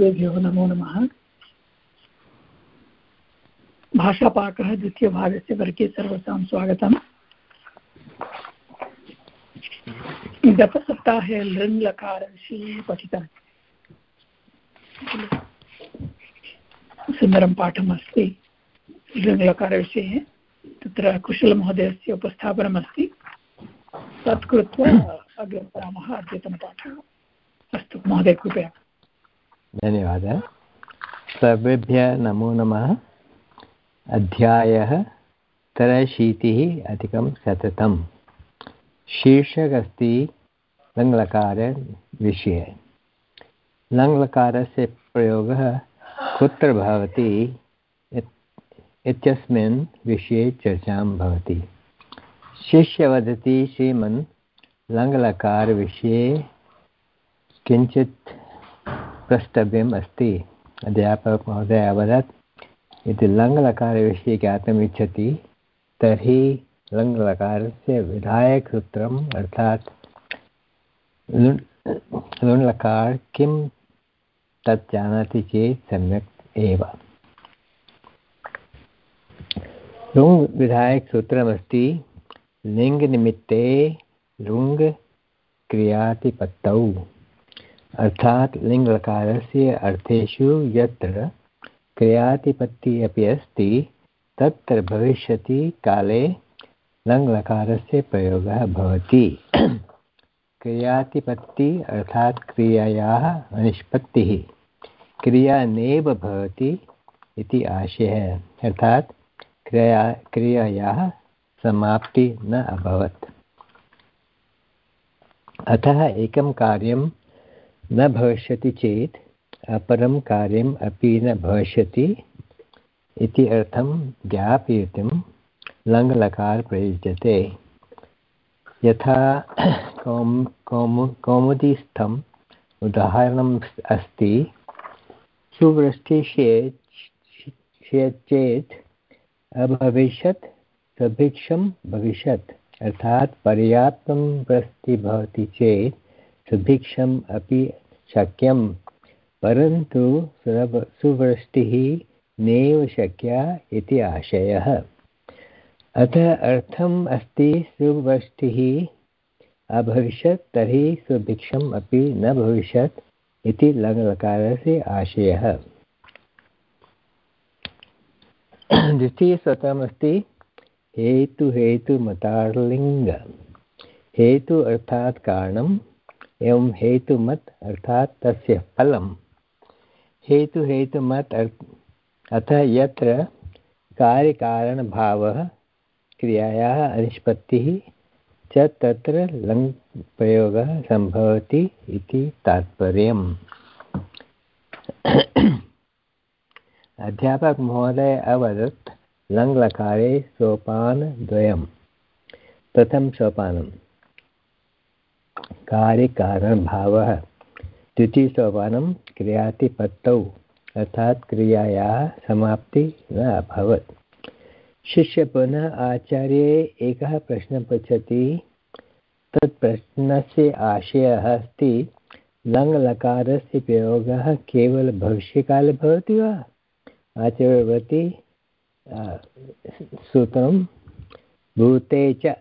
सर्वेभ्यो नमो नमः। भाषापाकः द्वितीयभागस्य वर्गे सर्वसां स्वागतम्। गतसप्ताहे लृङ्लकारविषये पठितम् सुन्दरं पाठमस्ति। लृङ्लकारविषये तत्र कुशलमहोदयस्य उपस्थापनमस्ति। तत् कृत्वा अग्रे वदामः अद्यतनपाठः। अस्तु, महोदय, कृपया। धन्यवादः। सर्वेभ्यः नमो नमः। अध्यायः त्रयशीतिः अधिकं शततं शीर्षक अस्ति लङ्लकारविषये। लङ्लकारस्य प्रयोगः कुत्र भवति? इत्यस्मिन् विषये चर्चां भवति। शिष्य वदति श्रीमन् लङ्लकारविषये। किञ्चित् प्रष्टव्यम् अस्ति। अध्यापकमहोदय अवदत्, यदि लङ्लकारविषये ज्ञातुम् इच्छति तर्हि लङ्लकारस्य विधायकसूत्रम्, अर्थात् लुण्लकार किं तत् जानाति चेत् सम्यक् एव। लुङ् विधायकसूत्रमस्ति लिङ्गनिमित्ते लुङ् क्रियातिपत्तौ अर्थात् लिङ्गलकारस्य अर्थेषु यत्र क्रियातिपत्तिः अपि अस्ति, तत्र भविष्यति काले लङ्लकारस्य प्रयोगः भवति। क्रियातिपत्ति अर्थात् क्रियायाः निष्पत्तिः। क्रिया नैव भवति इति आशयः। अर्थात् क्रिया, क्रियायाः समाप्ति न अभवत्। अतः एकं कार्यं न भविष्यति चेत् अपरं कार्यम् अपि न भविष्यति इति अर्थं ज्ञापयितुं लङ्लकार प्रयुज्यते। यथा कौम्, कौमु, कौमुदीस्थम् उदाहरणम् अस्ति। सुवृष्टिः चेत् अभविष्यत्, सुभिक्षं भविष्यत्, अर्थात् पर्याप्तं वृष्टिः भवति चेत् सुभिक्षम् अपि शक्यं परन्तु सुवृष्टिः नैव शक्या आशयः। अतः अर्थम् अस्ति सुवृष्टिः। अभविष्यत् तर्हि सुभिक्षम् अपि न भविष्यत् इति लङ्लकारस्य आशयः। द्वितीयसूत्रमस्ति हेतु हेतुमतार्लिङ्ग हेतु अर्थात् कारणम्। एवं हेतुमत् अर्थात् तस्य फलं हेतु हेतुमत् अतः यत्र कार्यकारणभावः क्रियायाः निष्पत्तिः च तत्र लङ् प्रयोगः सम्भवति इति तात्पर्यम्। अध्यापकमहोदय अवदत् लङ्लकारे सोपानद्वयं प्रथमं सोपानं कार्यकारणभावः। द्वितीयसोपानं क्रियातिपत्तौ, अर्थात् क्रियायाः समाप्तिः न अभवत्। शिष्य पुनः आचार्ये एकः प्रश्नः पृच्छति। तत् प्रश्नस्य आशयः अस्ति, लङ्लकारस्य प्रयोगः केवल भविष्यकाले भवति वा? आचार्यवती सूत्रं, भूते च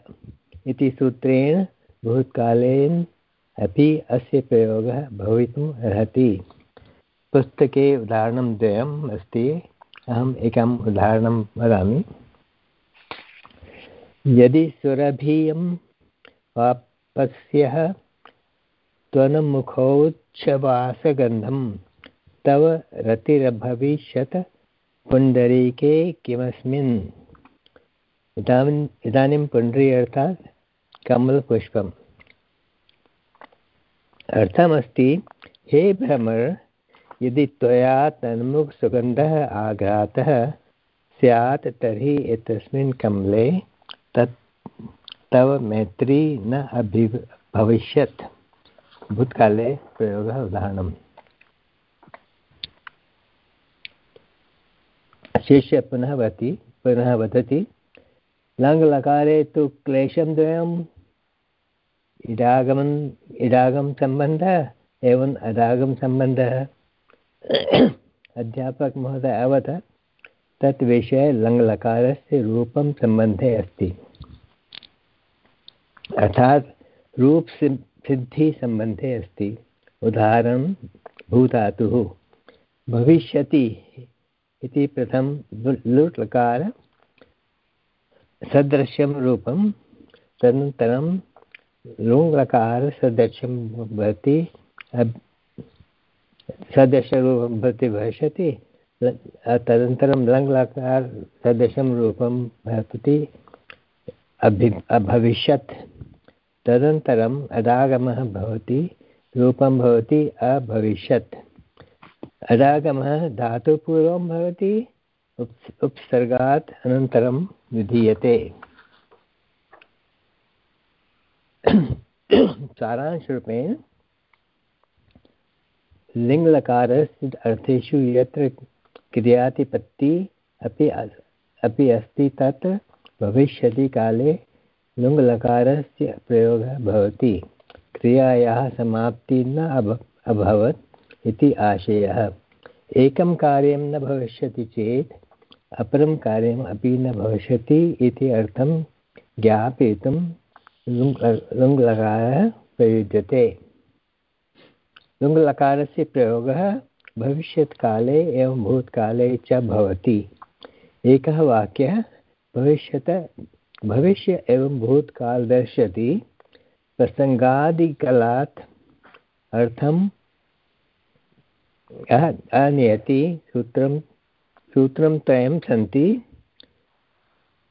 इति सूत्रेण भूतकालेन अपि अस्य प्रयोगः भवितुम् अर्हति। पुस्तके उदाहरणं द्वयम् अस्ति। अहम् एकम् उदाहरणं वदामि। यदि सुरभीयं वापस्यः त्वन्मुखोच्छवासगन्धं तव रतिरभविष्यत् पुण्डरीके किमस्मिन्? इदानीम् इदानीं पुण्डरी अर्थात् कमलपुष्पम्। अर्थमस्ति, हे भ्रमर, यदि त्वया तन्मुखसुगन्धः आघातः स्यात्, तर्हि एतस्मिन् कमले तत् तव मैत्री न अभि भविष्यत्। भूतकाले प्रयोगः उदाहरणम्। शिष्य पुनः वदति पुनः वदति लङ्लकारे तु क्लेशं द्वयम्। इडागमन् इडागं सम्बन्धः, एवम् अदागं सम्बन्धः। अध्यापकमहोदय अवद तत् विषये लङ्लकारस्य रूपं सम्बन्धे अस्ति। अर्थात् रूप सिद्धिसम्बन्धे अस्ति। उदाहरणं, भूधातुः। भविष्यति इति प्रथम लुट् लकार सदृशं रूपं तदनन्तरं लुङ्लकारसदृशं भवति सदृशरूपं भवति भविष्यति तदनन्तरं लङ्लकार सदृशं रूपं भवति, अभि, अभविष्यत्। तदनन्तरम् अदागमः भवति, रूपं भवति, अभविष्यत्। अदागमः धातुपूर्वं भवति उप् उपसर्गात् अनन्तरं विधीयते। सारांशरूपेण, लिङ्गलकारस्य अर्थेषु यत्र क्रियातिपत्ति अपि अपि अस्ति, तत् भविष्यतिकाले लुङ्लकारस्य प्रयोगः भवति। क्रियायाः समाप्तिः न अभ, अभवत् इति आशयः। एकं कार्यं न भविष्यति चेत् अपरं कार्यम् अपि न भविष्यति इति अर्थं ज्ञापयितुं लुङ्लकारः प्रयुज्यते। लुङ्लकारस्य प्रयोगः भविष्यत्काले एवं भूतकाले च भवति। एकः वाक्यः, भविष्यत भविष्य एवं भूतकाल दर्शति प्रसङ्गादिकलात् अर्थम् आनयति सूत्रं सूत्रं त्रयं सन्ति।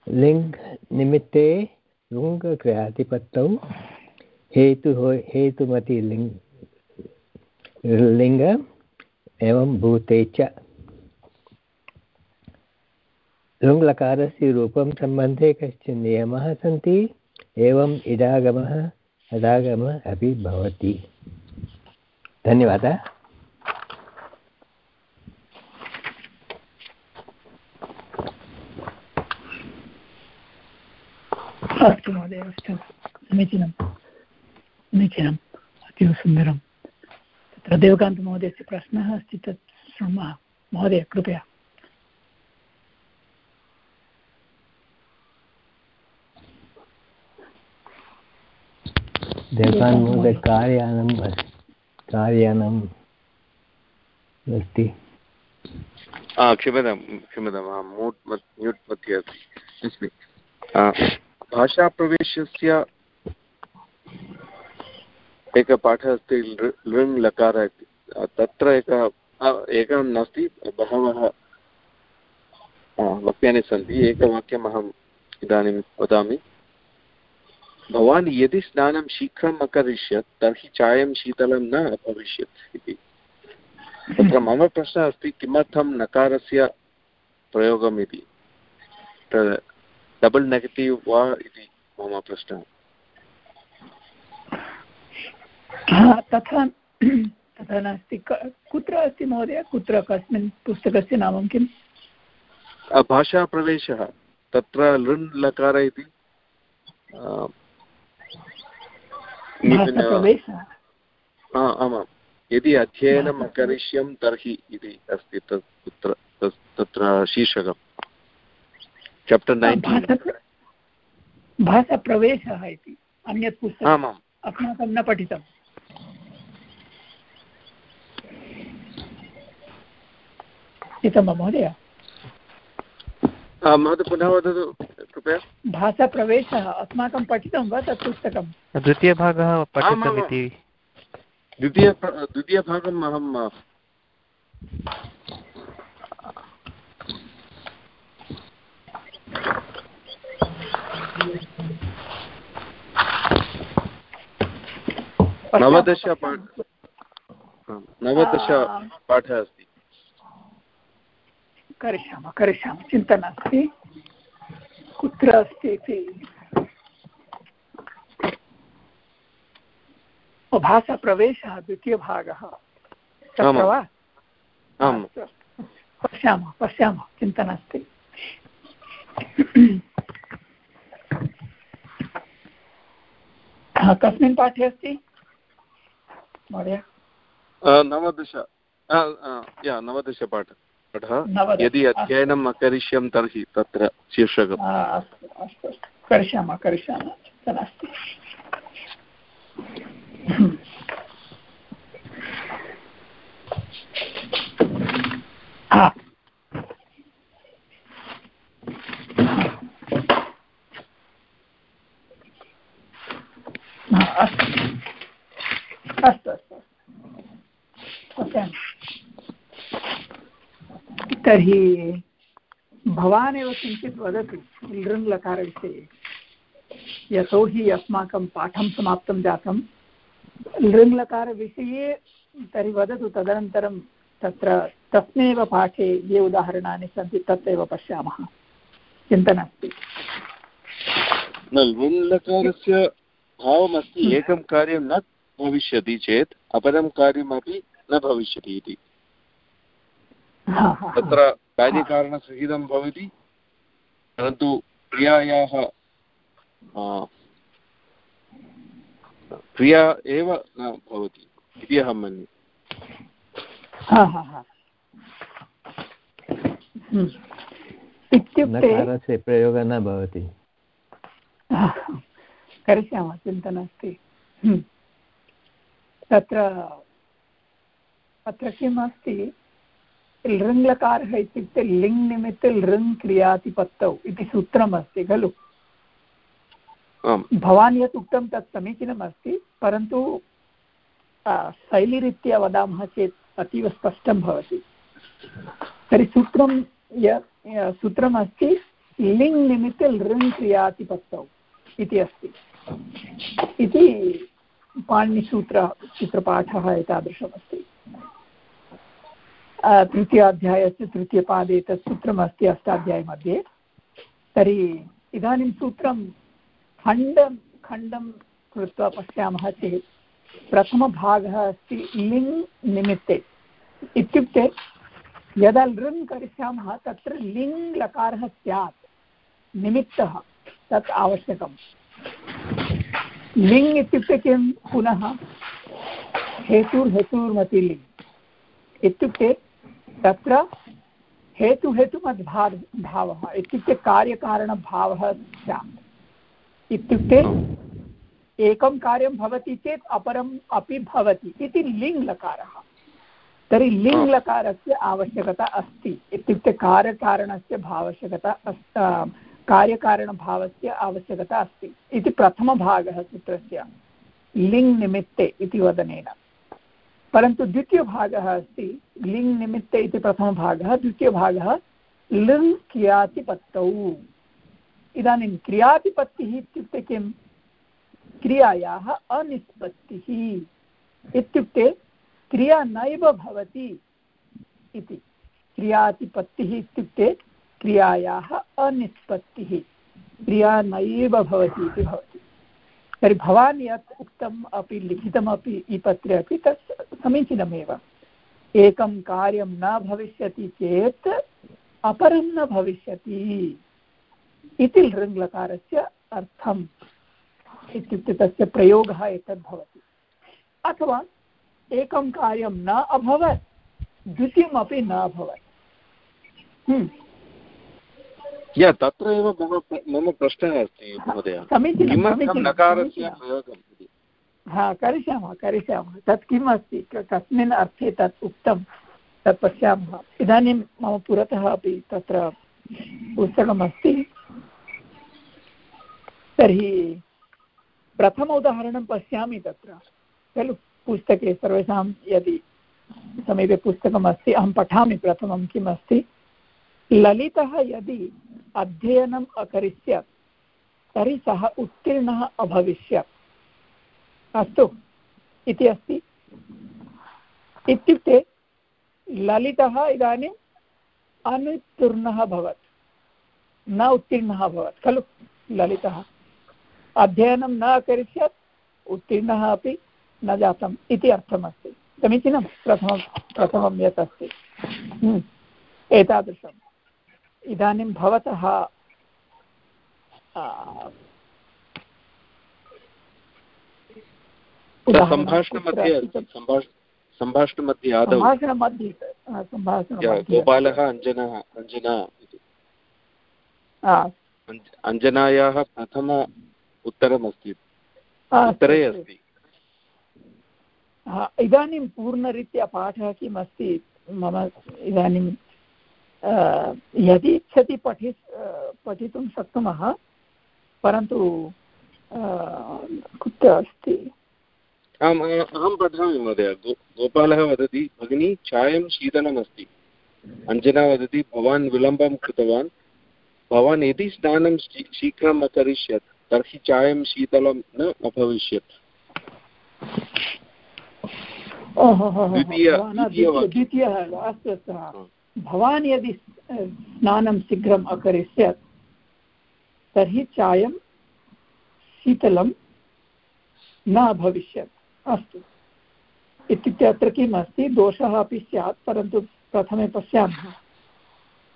लिङ्ग् निमित्ते लुङ्गक्रियातिपत्तौ हेतुः हेतुमति लिङ्ग्, लिङ्ग एवं भूते च। लुङ्लकारस्य रूपं सम्बन्धे कश्चन नियमाः सन्ति, एवम् इडागमः अदागमः अपि भवति। धन्यवादः। अस्तु महोदय अस्तु। समीचीनं समीचीनम् अतीव सुन्दरं तत्र देवकान्तमहोदयस्य प्रश्नः अस्ति तत् शृण्मः। महोदय कृपया। देवकान्तमहोदय कार्यानम् कार्यानम् अस्ति क्षम्यतां क्षम्यतां म्यूट् म्यूट् मध्ये अस्ति। भाषाप्रवेशस्य एकः पाठः अस्ति लृङ् लकार इति तत्र एकः एकं नास्ति, बहवः वाक्यानि सन्ति। एकवाक्यम् अहम् इदानीं वदामि। भवान् यदि स्नानं शीघ्रम् अकरिष्यत्, तर्हि चायं शीतलं न अभविष्यत् इति। तत्र मम प्रश्नः अस्ति, किमर्थं नकारस्य प्रयोगम् इति? डबल् नेगेटिव् वा इति मम प्रश्नः तथा तथा नास्ति कुत्र अस्ति महोदय कुत्र कस्मिन् पुस्तकस्य नाम किम् भाषाप्रवेशः तत्र लृन् लकार इति आमां यदि अध्ययनम् अकरिष्यं तर्हि इति अस्ति तत् तत्र तत्र शीर्षकं चाप्टर् नैन्टीन् भाषाप्रवेशः इति अन्यत् पुस्तकम् आमाम्। अस्माकं न पठितम्। इतं वा महोदय? महोदय पुनः वदतु कृपया। भाषाप्रवेशः अस्माकं पठितं वा तत् पुस्तकं द्वितीयभागः पठितमिति द्वितीय द्वितीयभागम् अहं नवदश नवदश पाठः अस्ति। करिष्यामः करिष्यामः चिन्ता नास्ति। कुत्र अस्ति इति। भाषाप्रवेशः द्वितीयभागः। तत्र वा? पश्यामः पश्यामः चिन्ता नास्ति। कस्मिन् पाठे अस्ति? महोदय। नवदश। या नवदशपाठ पाठः। यदि। अध्ययनम् अकरिष्यं तर्हि तत्र शीर्षकम्। अस्तु अस्तु करिष्यामः करिष्यामः। चिन्ता नास्ति। अस्तु। अस्तु अस्तु तर्हि भवान् एव किञ्चित् वदतु लृङ्लकारविषये यतोहि अस्माकं पाठं समाप्तं जातं। लृङ्लकारविषये तर्हि वदतु तदनन्तरं तत्र तस्मिन्नेव पाठे ये उदाहरणानि सन्ति तत् पश्यामः। चिन्ता नास्ति। न लृङ्लकारस्य भावमस्ति एकं कार्यं न भविष्यति चेत् अपरं कार्यमपि न भविष्यति इति। तत्र कार्यकारणसहितं भवति परन्तु क्रियायाः क्रिया एव न भवति इति अहं मन्ये हा, हा, हा। हम्म। इत्युक्ते प्रयोगः न भवति करिष्यामः चिन्ता नास्ति हम्म। तत्र अत्र किम् अस्ति लृङ्लकारः इत्युक्ते लिङ् निमित्ते लृङ् क्रियातिपत्तौ इति सूत्रमस्ति खलु? भवान् यत् उक्तं तत् समीचीनमस्ति परन्तु शैलीरीत्या वदामः चेत् अतीव स्पष्टं भवति। तर्हि सूत्रं य- सूत्रमस्ति लिङ् निमित्ते लृङ् क्रियातिपत्तौ इति अस्ति। इति पाणिनिसूत्र सूत्रपाठः एतादृशमस्ति। तृतीयाध्यायस्य तृतीयपादे तत् सूत्रमस्ति अष्टाध्यायमध्ये। तर्हि इदानीं सूत्रं खण्डं खण्डं कृत्वा पश्यामः चेत् प्रथमभागः अस्ति लिङ् निमित्ते। इत्युक्ते यदा लृङ् करिष्यामः तत्र लिङ् लकारः स्यात्, निमित्तः, तत् आवश्यकं लिङ् इत्युक्ते किं पुनः हेतुर्हेतुर्मति लिङ् इत्युक्ते तत्र हेतुहेतुमद्भा भावः इत्युक्ते कार्यकारणभावः स्यात्। इत्युक्ते एकं कार्यं भवति चेत् अपरम् अपि भवति इति लिङ् लकारः तर्हि लिङ् लकारस्य आवश्यकता अस्ति। इत्युक्ते कार्यकारणस्य भावश्यकता अस् कार्यकारणभावस्य आवश्यकता अस्ति। इति प्रथमभागः सूत्रस्य। लिङ् निमित्ते इति वदनेन। परन्तु द्वितीयभागः अस्ति, लिङ् निमित्ते इति प्रथमभागः, द्वितीयभागः लृङ् क्रियातिपत्तौ। इदानीं क्रियातिपत्तिः इत्युक्ते किं? क्रियायाः अनिष्पत्तिः इत्युक्ते क्रिया नैव भवति इति। क्रियातिपत्तिः इत्युक्ते क्रियायाः अनिष्पत्तिः। क्रिया नैव भवति इति भवति। तर्हि भवान् यत् उक्तम् अपि लिखितमपि ई पत्रे अपि तत् समीचीनमेव। एकं कार्यं न भविष्यति चेत् अपरं न भविष्यति इति लृङ्लकारस्य अर्थम् इत्युक्ते तस्य प्रयोगः एतद् भवति। अथवा एकं कार्यं न अभवत् द्वितीयमपि न अभवत्। हम्म, या तत्र एव मम मम प्रश्नः अस्ति महोदय। किमर्थं नकारस्य प्रयोगम् इति? हा करिष्यामः करिष्यामः। तत् किम् अस्ति कस्मिन् अर्थे तत् उक्तं तत् पश्यामः। इदानीं मम पुरतः अपि तत्र पुस्तकमस्ति। तर्हि प्रथम उदाहरणं पश्यामि तत्र। खलु पुस्तके सर्वेषां यदि समीपे पुस्तकमस्ति अहं पठामि प्रथमं किम् अस्ति ललितः यदि अध्ययनम् अकरिष्यत् तर्हि सः उत्तीर्णः अभविष्यत् अस्तु इति अस्ति। इत्युक्ते ललितः इदानीम् अनुत्तीर्णः अभवत् न उत्तीर्णः अभवत् खलु? ललितः। अध्ययनं न अकरिष्यत् उत्तीर्णः अपि न जातम् इति अर्थमस्ति। समीचीनं? प्रथमं प्रथमं यत् अस्ति। हम्म, एतादृशम्। इदानीं भवतः सम्भाषणमध्ये आदौ? गोपालः अञ्जना अञ्जना अञ्जनायाः प्रथम उत्तरमस्ति। उत्तरे अस्ति इदानीं पूर्णरीत्या पाठः किम् अस्ति मम इदानीं यदि इच्छति पठि पठितुं शक्नुमः परन्तु कुत्र अस्ति? आम् अहं पठामि महोदय। गो गोपालः वदति भगिनी चायं शीतलमस्ति। अञ्जना वदति भवान् विलम्बं कृतवान्। भवान् यदि स्नानं शीघ्रम् अकरिष्यत् तर्हि चायं शीतलं न अभविष्यत्। द्वितीयः अस्तु अस्तु भवान् यदि स्नानं शीघ्रम् अकरिष्यत् तर्हि चायं शीतलं न अभविष्यत् अस्तु। इत्युक्ते अत्र किम् अस्ति? दोषः अपि स्यात् परन्तु प्रथमे पश्यामः।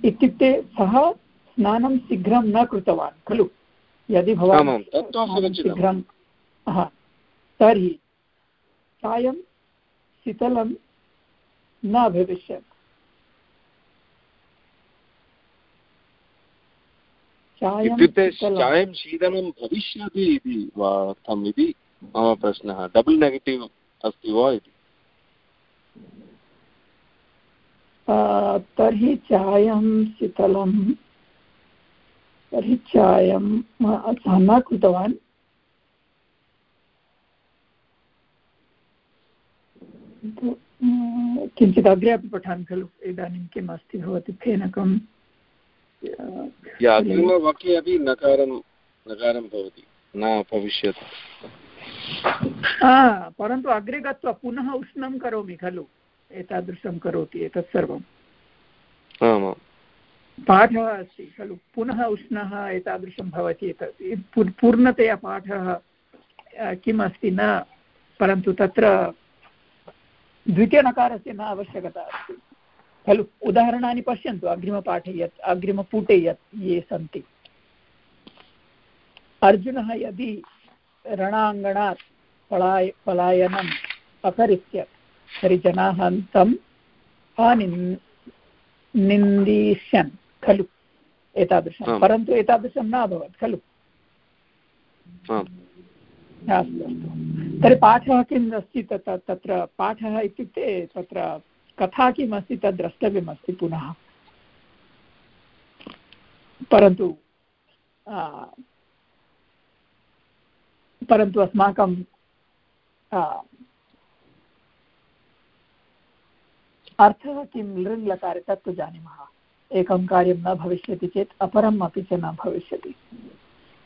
इत्युक्ते सः स्नानं शीघ्रं न कृतवान् खलु? यदि भवान् शीघ्रं हा तर्हि चायं शीतलं न अभविष्यत् इत्युक्ते चायं शीतलं भविष्यति इति वा अर्थम् इति मम प्रश्नः। डबल् नेगेटिव् अस्ति वा इति? तर्हि चायं शीतलं तर्हि चायं सः न कृतवान्। किञ्चित् अग्रे अपि पठामि खलु इदानीं किम् अस्ति भवति फेनकं अग्रिमवाक्ये अपि नकारं नकारं भवति। न भविष्यति। परन्तु अग्रे गत्वा पुनः उष्णं करोमि खलु। एतादृशं करोति एतत् सर्वं। पाठः अस्ति खलु। पुनः उष्णः एतादृशं भवति एतत्। पूर्णतया पाठः किम् अस्ति न परन्तु तत्र द्वितीयनकारस्य न आवश्यकता अस्ति। खलु उदाहरणानि पश्यन्तु अग्रिमपाठे यत् अग्रिमपुटे यत् ये सन्ति। अर्जुनः यदि रणाङ्गणात् पलाय पलायनम् अकरिष्यत् तर्हि जनाः तम् अनिन् निन्दिष्यन् खलु। एतादृशं। परन्तु एतादृशं न अभवत् खलु। अस्तु अस्तु। तर्हि पाठः किम् अस्ति तत्र पाठः इत्युक्ते तत्र कथा किम् अस्ति तद् द्रष्टव्यमस्ति पुनः। परन्तु परन्तु अस्माकं अर्थः किं लृङ् लकारे तत्तु जानीमः। एकं कार्यं न भविष्यति चेत् अपरम् अपि च न भविष्यति।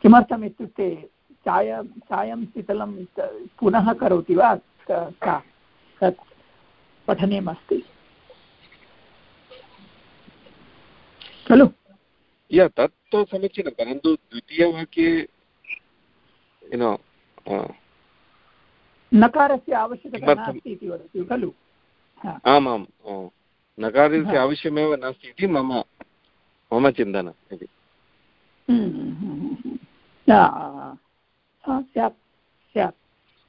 किमर्थम् इत्युक्ते, चाय, चायं शीतलं पुनः करोति वा? तत् पठनीयमस्ति खलु। या तत् तु समीचीनं परन्तु द्वितीयवाक्ये नकारस्य आवश्यकता नास्ति इति वदति खलु। आमां नकारस्य आवश्यमेव नास्ति इति मम मम चिन्तनम् इति। हम्म, हम्म, हम्म, स्यात् स्यात्।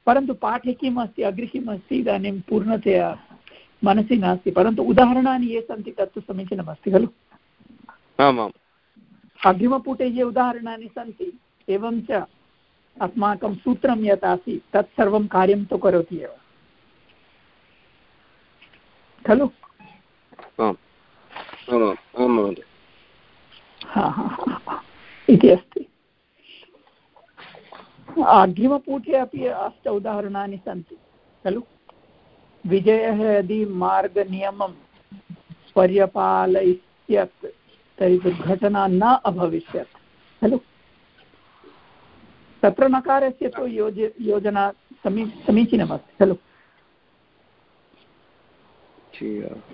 परन्तु पाठे किम् अस्ति अग्रे किम् अस्ति इदानीं पूर्णतया मनसि नास्ति परन्तु उदाहरणानि ये सन्ति तत्तु समीचीनमस्ति खलु? आमाम्। अग्रिमपुटे ये उदाहरणानि सन्ति एवं च अस्माकं सूत्रं यत् आसीत् तत् सर्वं कार्यं तु करोति एव। खलु? इति अस्ति। अग्रिमपुटे अपि अष्ट उदाहरणानि सन्ति खलु? विजयः यदि मार्गनियमं पर्यपालयिष्यत्, तर्हि दुर्घटना न अभविष्यत्। खलु? तत्र नकारस्य तु योज, योजना समी, समीचीनमस्ति, खलु?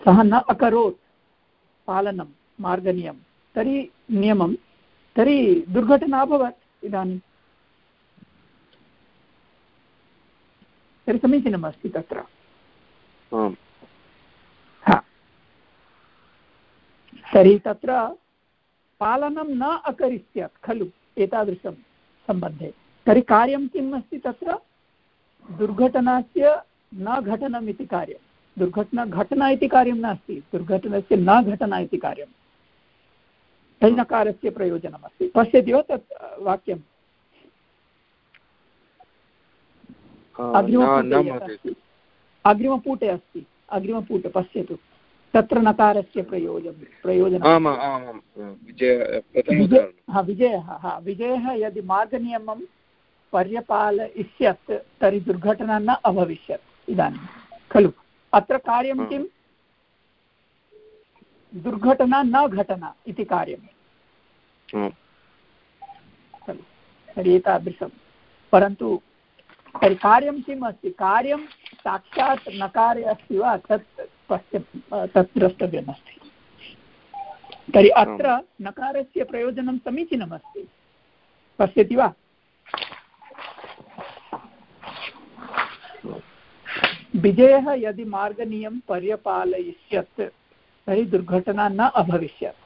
सः न अकरोत् पालनं, मार्गनियमं। तर्हि नियमं, तर्हि दुर्घटना अभवत् इदानीं। तर्हि समीचीनमस्ति तत्र। तर्हि तत्र पालनं न अकरिष्यत् खलु एतादृशं सम्बन्धे। तर्हि कार्यं किम् अस्ति तत्र? दुर्घटनास्य न घटनम् इति कार्यं। दुर्घटना घटना इति कार्यं नास्ति दुर्घटनस्य न घटना इति कार्यं। तैनकारस्य प्रयोजनमस्ति। पश्यति वा तत् वाक्यं अग्रिमपुटे अस्ति। अग्रिमपुटे पश्यतु। तत्र नकारस्य प्रयोजनं प्रयोजनं विजयः हा विजयः यदि मार्गनियमं पर्यपालयिष्यत् तर्हि दुर्घटना न अभविष्यत्। इदानीं। खलु। अत्र कार्यं किं दुर्घटना न घटना इति कार्यं। खलु। तर्हि एतादृशं। परन्तु तर्हि कार्यं किम् अस्ति? कार्यं साक्षात् नकारे अस्ति वा? तत् पश्य तत् द्रष्टव्यमस्ति तर्हि अत्र नकारस्य प्रयोजनं समीचीनमस्ति पश्यति वा? विजयः यदि मार्गनीयं पर्यपालयिष्यत्, तर्हि दुर्घटना न अभविष्यत्।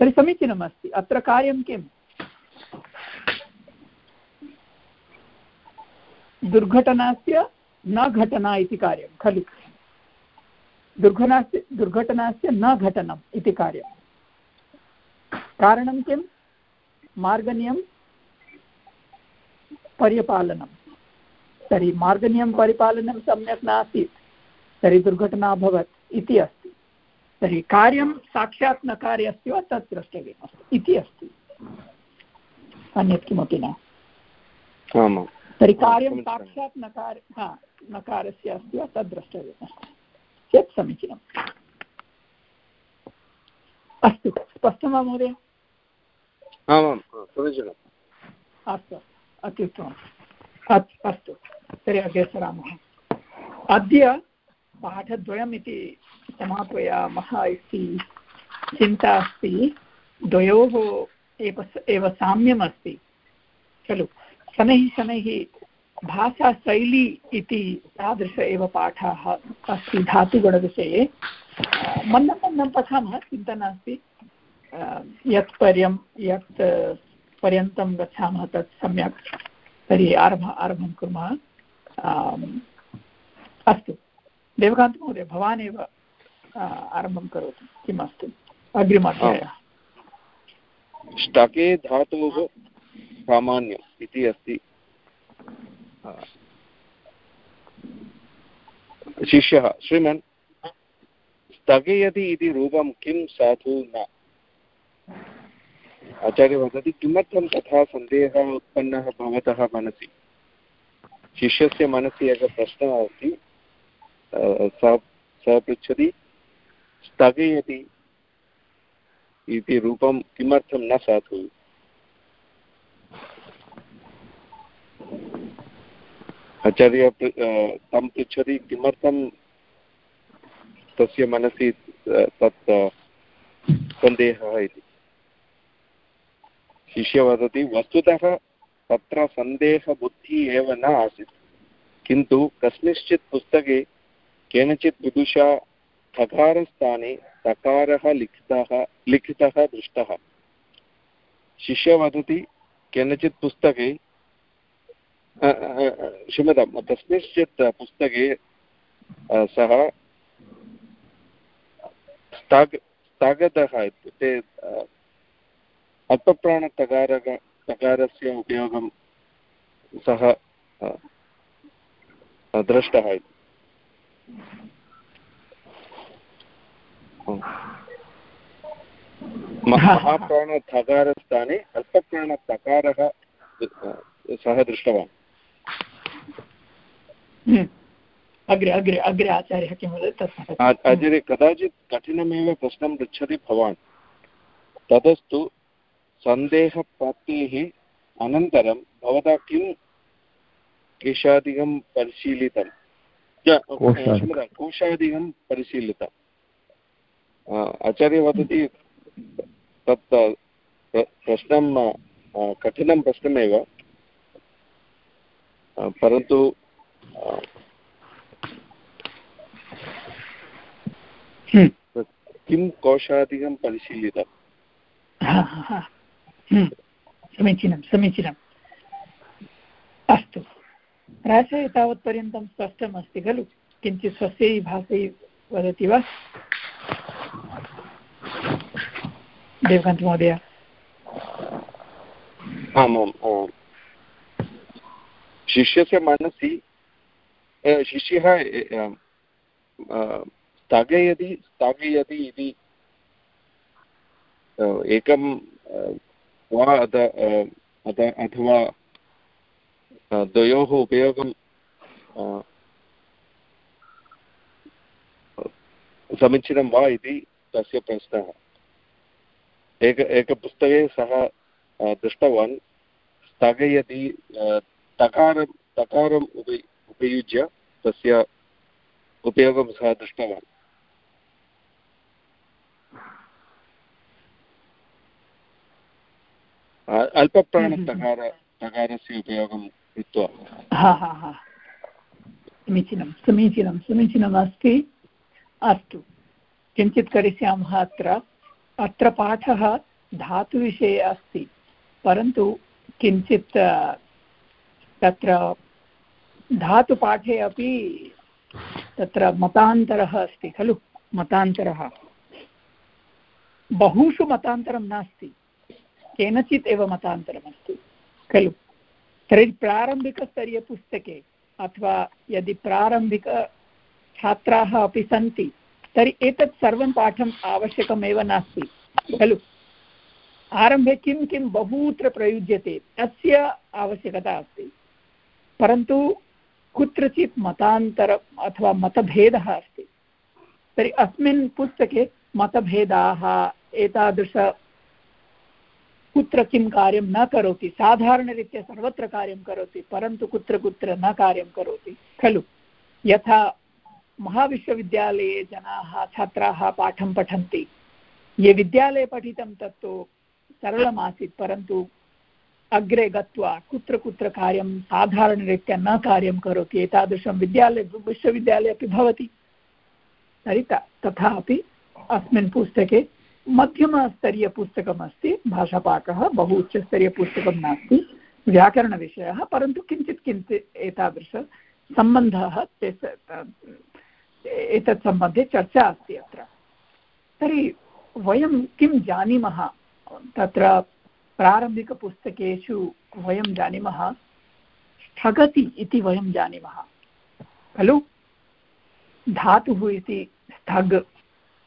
तर्हि समीचीनमस्ति अत्र कार्यं किम्? दुर्घटनास्य न घटना इति कार्यं, खलु। दुर्घटनास्य दुर्घटनास्य न घटनम् इति कार्यं कारणं किं मार्गनियं पर्यपालनं तर्हि मार्गनियं परिपालनं सम्यक् नासीत्, तर्हि दुर्घटना अभवत् इति अस्ति। तर्हि कार्यं साक्षात् न कार्य अस्ति वा तत् द्रष्टव्यमस्ति इति अस्ति। अन्यत् किमपि न। तर्हि कार्यं साक्षात् नकार हा नकारस्य अस्ति वा? तद् द्रष्टव्यमस्ति चेत् समीचीनम्। अस्तु स्पष्टं वा महोदय? समीचीनम्। अस्तु अत्युत्तमम्। अस्तु तर्हि अग्रे सरामः। अद्य पाठद्वयम् इति समापयामः इति चिन्ता अस्ति। द्वयोः एव एव साम्यम् अस्ति खलु? शनैः शनैः भाषाशैली इति तादृश एव पाठाः अस्ति धातुगुणविषये। मन्दं मन्दं पठामः, चिन्ता नास्ति। यत् पर्यं, यत् पर्यन्तं गच्छामः तत् सम्यक् तर्हि आरंभ आरम्भं कुर्मः। अस्तु। देवकान्तमहोदय भवान् एव आरम्भं करोतु। किम् अस्तु? अग्रिमाध्यायः। ष्टके धातोः सामान्यम्। इति अस्ति। शिष्यः, श्रीमन्, स्थगयति इति रूपं किं साधु न? आचार्य वदति, किमर्थं तथा सन्देहः उत्पन्नः भवतः मनसि? शिष्यस्य मनसि एकः प्रश्नः अस्ति। सः सः पृच्छति, स्थगयति इति रूपं किमर्थं न साधु? आचार्य तं पृच्छति किमर्थं तस्य मनसि तत् सन्देहः इति। शिष्य वदति, वस्तुतः तत्र सन्देहबुद्धिः एव न आसीत्। किन्तु कस्मिंश्चित् पुस्तके केनचित् विदुषा ठकारस्थाने तकारः लिखितः लिखितः दृष्टः। शिष्य वदति, केनचित् पुस्तके क्षम्यतां कस्मिंश्चित् पुस्तके सः स्थग स्थगतः इत्युक्ते अल्पप्राणतकारक तकारस्य उपयोगं सः दृष्टः इति महाप्राणथकारस्थाने अल्पप्राणतकारः सः दृष्टवान्। अग्रे अग्रे अग्रे आचार्यः किं वदति? तत् आचार्य कदाचित् कठिनमेव प्रश्नं पृच्छति भवान्। ततस्तु सन्देहप्राप्तेः अनन्तरं भवता किं केशादिकं परिशीलितं? कोशादिकं। परिशीलितम् आचार्य वदति तत् प्रश्नं कठिनं प्रश्नमेव। परन्तु हम्म। किं कोशादिकं परिशीलितम् हम्म। समीचीनं समीचीनम् अस्तु. प्रायशः एतावत्पर्यन्तं स्पष्टम् अस्ति खलु? किञ्चित् स्वस्यै भाषै वदति वा? देवकान्तमहोदय आमाम्। शिष्यस्य मनसि शिष्यः स्थगयति स्थगयति इति एकं वा अथ अथवा द्वयोः उपयोगं समीचीनं वा इति तस्य प्रश्नः। एक एकपुस्तके सः दृष्टवान्, स्थगयति तकारं, तकारम् उप उपयुज्य तस्य उपयोगं सः दृष्टवान्। अल्पप्राणतकार तकारस्य उपयोगं कृत्वा। हा हा हा। समीचीनं समीचीनं समीचीनम् अस्ति। अस्तु। किञ्चित् करिष्यामः अत्र। अत्र पाठः धातुविषये अस्ति। परन्तु किञ्चित् तत्र धातुपाठे अपि तत्र मतान्तरः अस्ति, खलु? मतान्तरः। बहुषु मतान्तरं नास्ति। केनचित् एव मतान्तरमस्ति, खलु? तर्हि प्रारम्भिकस्तरीयपुस्तके अथवा यदि प्रारम्भिकछात्राः अपि सन्ति, तर्हि एतत् सर्वं पाठम् आवश्यकमेव नास्ति, खलु? आरम्भे किं किं बहुत्र प्रयुज्यते, तस्य आवश्यकता अस्ति। परन्तु कुत्रचित् मतान्तरम् अथवा मतभेदः अस्ति। तर्हि अस्मिन् पुस्तके मतभेदाः, एतादृश कुत्र किं कार्यं न करोति, साधारणरीत्या सर्वत्र कार्यं करोति, परन्तु कुत्र कुत्र न कार्यं करोति, खलु? यथा महाविश्वविद्यालये जनाः, छात्राः पाठं पठन्ति, ये विद्यालये पठितं तत्तु सरलमासीत्, परन्तु अग्रे गत्वा कुत्र कुत्र कार्यं साधारणरीत्या न कार्यं करोति, एतादृशं विद्यालये, विश्वविद्यालये अपि भवति। तर्हि तथा अपि अस्मिन् पुस्तके मध्यमस्तरीयपुस्तकमस्ति, भाषापाठः बहु उच्चस्तरीयपुस्तकं नास्ति, व्याकरणविषयः, परन्तु किञ्चित् किञ्चित् एतादृशसम्बन्धः एतत् सम्बन्धे चर्चा अस्ति अत्र। तर्हि वयं किं जानीमः? तत्र प्रारम्भिकपुस्तकेषु वयं जानीमः, स्थगति इति वयं जानीमः। खलु? धातुः इति स्थग्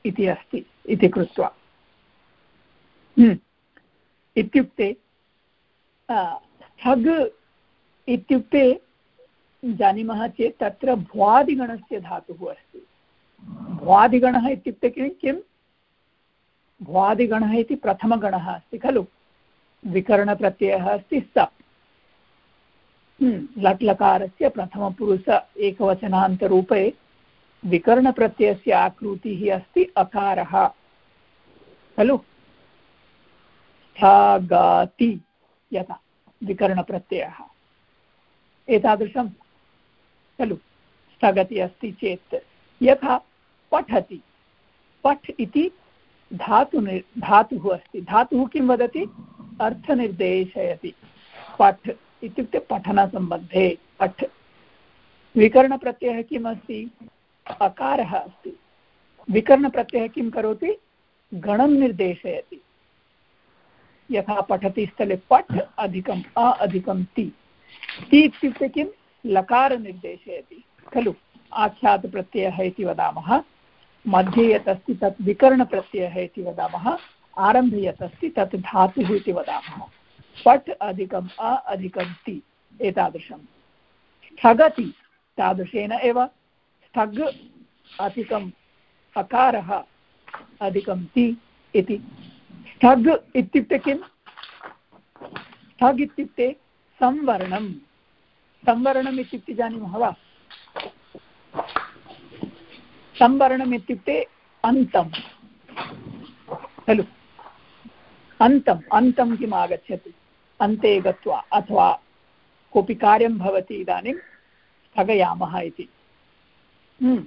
इति अस्ति, इति कृत्वा। हम्म। इत्युक्ते स्थग् इत्युक्ते जानीमः चेत् तत्र भ्वादिगणस्य धातुः अस्ति। भ्वादिगणः इत्युक्ते किं? किं? भ्वादिगणः इति प्रथमगणः अस्ति, खलु? विकरणप्रत्ययः अस्ति सप् हम्म। लट् लकारस्य प्रथमपुरुष एकवचनान्तरूपे विकरणप्रत्ययस्य आकृतिः अस्ति अकारः। खलु? स्थागाति यथा, विकरणप्रत्ययः। एतादृशं, खलु? स्थगति अस्ति चेत्। यथा, पठति। पठ् इति धातु धातुः अस्ति। धातुः किं वदति? अर्थनिर्देशयति। पठ्। इत्युक्ते पठनसम्बन्धे पठ्। विकरणप्रत्ययः किम् अस्ति अकारः अस्ति। विकरणप्रत्ययः किं करोति? गणं निर्देशयति। यथा पठति स्थले पठ् अधिकम् अ अधिकं ति। ति इत्युक्ते किं? लकार निर्देशयति। खलु? आख्यातप्रत्ययः इति वदामः। मध्ये यत् अस्ति तत् विकरणप्रत्ययः इति वदामः। आरम्भे यत् अस्ति तत् धातुः इति वदामः। पठ् अधिकम्, अ अधिकं, ति एतादृशं स्थगति तादृशेन एव। स्थग् अधिकम्, अकारः अधिकं, ति इति। स्थग् इत्युक्ते किं? स्थग् इत्युक्ते संवरणं संवरणम् इत्युक्ते जानीमः वा? संवरणम् इत्युक्ते अन्तं खलु? अन्तम् अन्तं किम् आगच्छति? अन्ते गत्वा अथवा कोऽपि कार्यं भवति इदानीं स्थगयामः इति। हम्म।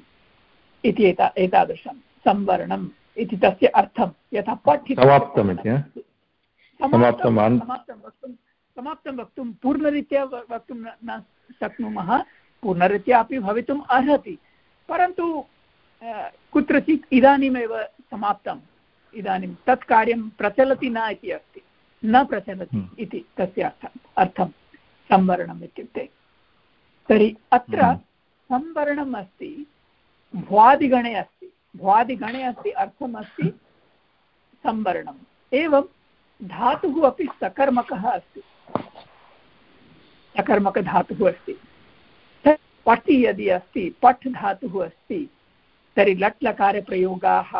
इति एता एतादृशं संवरणम् इति तस्य अर्थं। यथा पठ् समाप्तम् इति समाप्तं वक्तुं समाप्तं वक्तुं पूर्णरीत्या वक्तुं न शक्नुमः। पूर्णरीत्या अपि भवितुम् अर्हति। परन्तु कुत्रचित् इदानीमेव समाप्तम् इदानीं तत् कार्यं प्रचलति न इति अस्ति। न प्रचलति हम्म। इति तस्य अर्थम् अर्थं संवरणम् इत्युक्ते। तर्हि अत्र हम्म। संवरणम् अस्ति भ्वादिगणे अस्ति। भ्वादिगणे अस्ति अर्थमस्ति संवरणम्। एवं धातुः अपि सकर्मकः अस्ति। सकर्मकधातुः अस्ति। पठि यदि अस्ति पठ् धातुः अस्ति तर्हि लट् लकारप्रयोगाः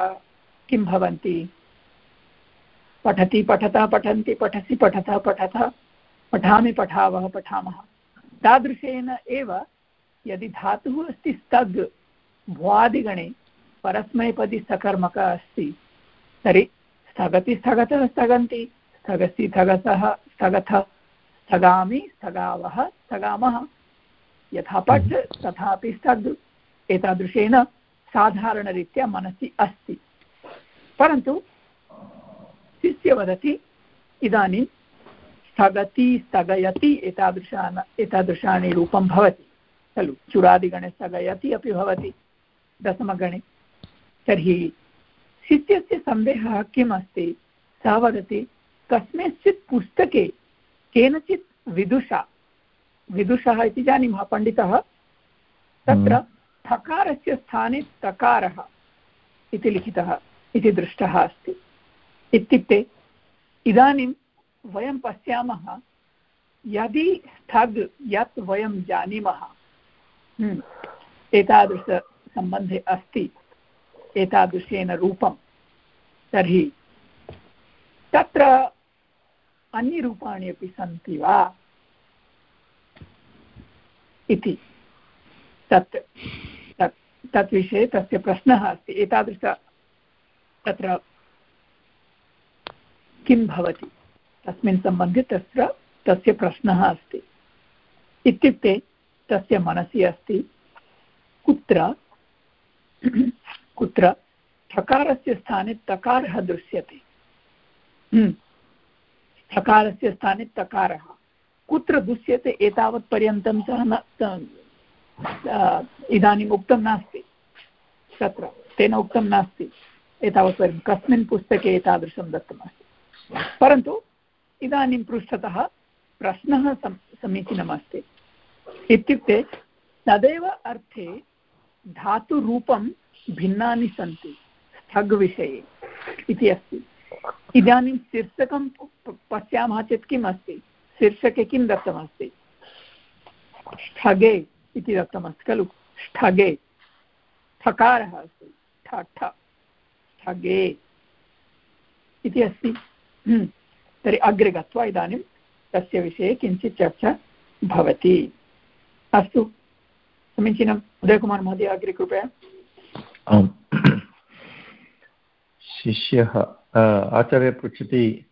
किं भवन्ति? पठति पठतः, पठन्ति पठसि पठतः पठतः, पठामि पठावः, पठामः। तादृशेन एव यदि धातुः अस्ति स्तग्, भ्वादिगणे परस्मैपदी सकर्मकः अस्ति। तर्हि स्थगति स्थगतः स्थगन्ति, स्थगसि स्थगतः स्थगथ, स्थगामि स्थगावः स्थगामः। यथा पठ्, तथापि स्तग्। एतादृशेन साधारणरीत्या मनसि अस्ति। परन्तु शिष्य वदति इदानीं स्थगति स्थगयति एतादृशान् एतादृशानि रूपं भवति। खलु? चुरादिगणे स्थगयति अपि भवति दशमगणे। तर्हि शिष्यस्य सन्देहः किम् अस्ति? सः वदति कस्मिंश्चित् पुस्तके केनचित् विदुषा विदुषः इति जानीमः पण्डितः। तत्र थकारस्य हम्म। स्थाने तकारः इति लिखितः। इति दृष्टः अस्ति। इत्युक्ते इदानीं वयं पश्यामः यदि स्थग् यत् वयं जानीमः हम्म, एतादृशसम्बन्धे अस्ति एतादृशेन रूपं तर्हि तत्र अन्यरूपाणि अपि सन्ति वा? इति। तत् तत् तत् विषये तस्य प्रश्नः अस्ति। एतादृश तत्र किं भवति? तस्मिन् सम्बन्धे तत्र तस्य प्रश्नः अस्ति। इत्युक्ते तस्य मनसि अस्ति, कुत्र कुत्र ठकारस्य स्थाने तकारः दृश्यते। ठकारस्य हम्म। स्थाने तकारः। कुत्र दृश्यते एतावत्पर्यन्तं सः न इदानीम् उक्तं नास्ति। तत्र, तेन उक्तं नास्ति। एतावत्पर्यन्तं कस्मिन् पुस्तके एतादृशं दत्तमस्ति। परन्तु इदानीं पृष्ठतः प्रश्नः सम्, समीचीनमस्ति। इत्युक्ते तदेव अर्थे धातुरूपं भिन्नानि सन्ति स्थग्विषये इति अस्ति। इदानीं शीर्षकं पश्यामः चेत् किम् अस्ति? शीर्षके किं दत्तमस्ति? स्थगे इति दत्तमस्ति खलु। स्थगे। ठकारः अस्ति। ठ ठ। स्थगे इति अस्ति। हम्म। तर्हि अग्रे गत्वा इदानीं तस्य विषये किञ्चित् चर्चा भवति। अस्तु। समीचीनम् उदयकुमार् महोदय अग्रे कृपया। आम्। शिष्यः आचार्य पृच्छति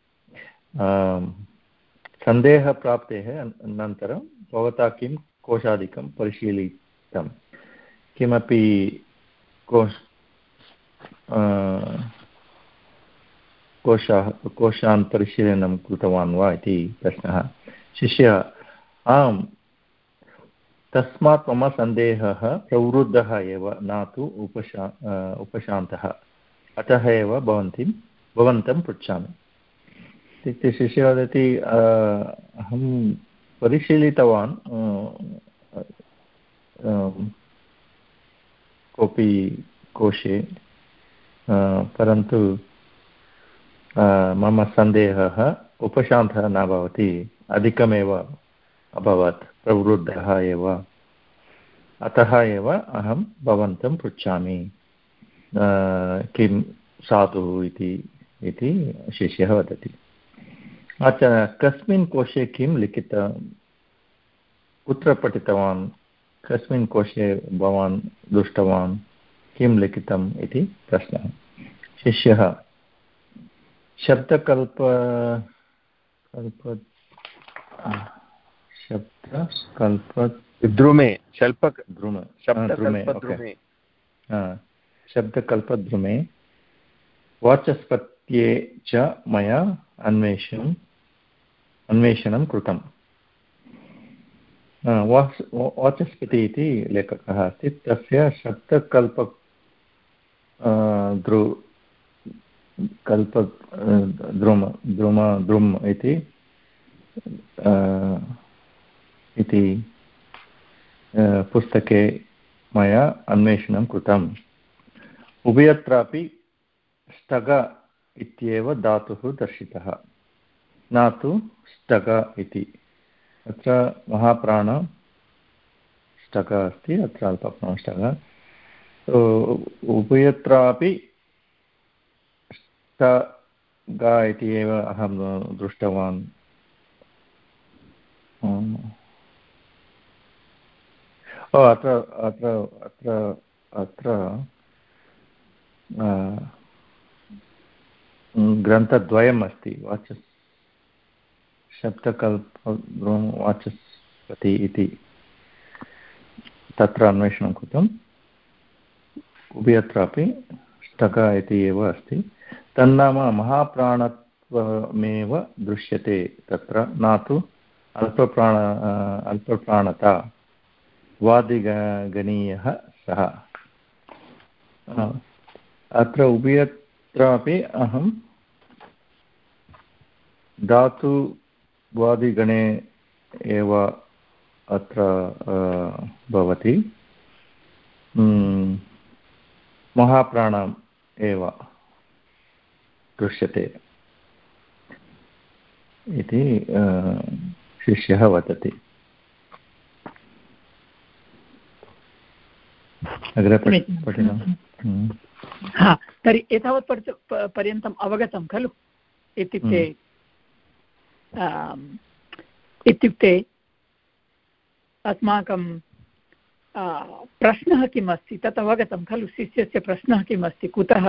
सन्देहप्राप्तेः अनन्तरं भवता किं कोशादिकं परिशीलितं? किमपि कोश कोशाः कोशान् परिशीलनं कृतवान् वा इति प्रश्नः शिष्यः आम् तस्मात् मम सन्देहः प्रवृद्धः एव न तु उपशा उपशान्तः अतः एव भवन्तीं भवन्तं पृच्छामि इत्युक्ते शिष्यः वदति अहं परिशीलितवान् कोऽपि कोशे परन्तु मम सन्देहः उपशान्तः न भवति, अधिकमेव अभवत्, प्रवृद्धः एव। अतः एव अहं भवन्तं पृच्छामि। किं साधुः इति इति शिष्यः वदति। अच्छा कस्मिन् कोशे किं लिखित, कुत्र पठितवान्, कस्मिन् कोशे भवान् दृष्टवान्, किं लिखितम् इति प्रश्नः। शिष्यः। शब्दकल्प कल्प शब्दकल्प द्रुमे शल्पक द्रुम द्रुमे शब्दकल्पद्रुमे वाचस्पत्ये च मया अन्वेषणम् अन्वेषणं कृतम्। वाच् वाचस्पति इति लेखकः अस्ति। तस्य शब्दकल्प द्रु कल्प द्रुम द्रुम, द्रुम् इति इति पुस्तके मया अन्वेषणं कृतम्। उभयत्रापि स्तग इत्येव धातुः दर्शितः। न तु स्तग इति। अत्र महाप्राण ष्टक अस्ति, अत्र अल्पप्राणष्टक उभयत्रापि ष्टग इति एव अहं दृष्टवान्। अत्र अत्र अत्र अत्र ग्रन्थद्वयम् अस्ति, वाचस् शब्दकल्प वाचस्पति इति। तत्र अन्वेषणं कृतम् उभयत्रापि ष्टक इति एव अस्ति। तन्नाम महाप्राणत्वमेव दृश्यते तत्र, न तु अल्पप्राण अल्पप्राणता, वादिगणीयः सः। अत्र उभयत्रापि अहं धातु वादिगणे एव अत्र भवति। महाप्राणम् एव। दृश्यते इति शिष्यः वदति। अग्रे पठिनं हा तर्हि एतावत् पर्यन्तम् अवगतं खलु? इत्युक्ते इत्युक्ते अस्माकं प्रश्नः किम् अस्ति तत् अवगतं खलु? शिष्यस्य प्रश्नः किम् अस्ति कुतः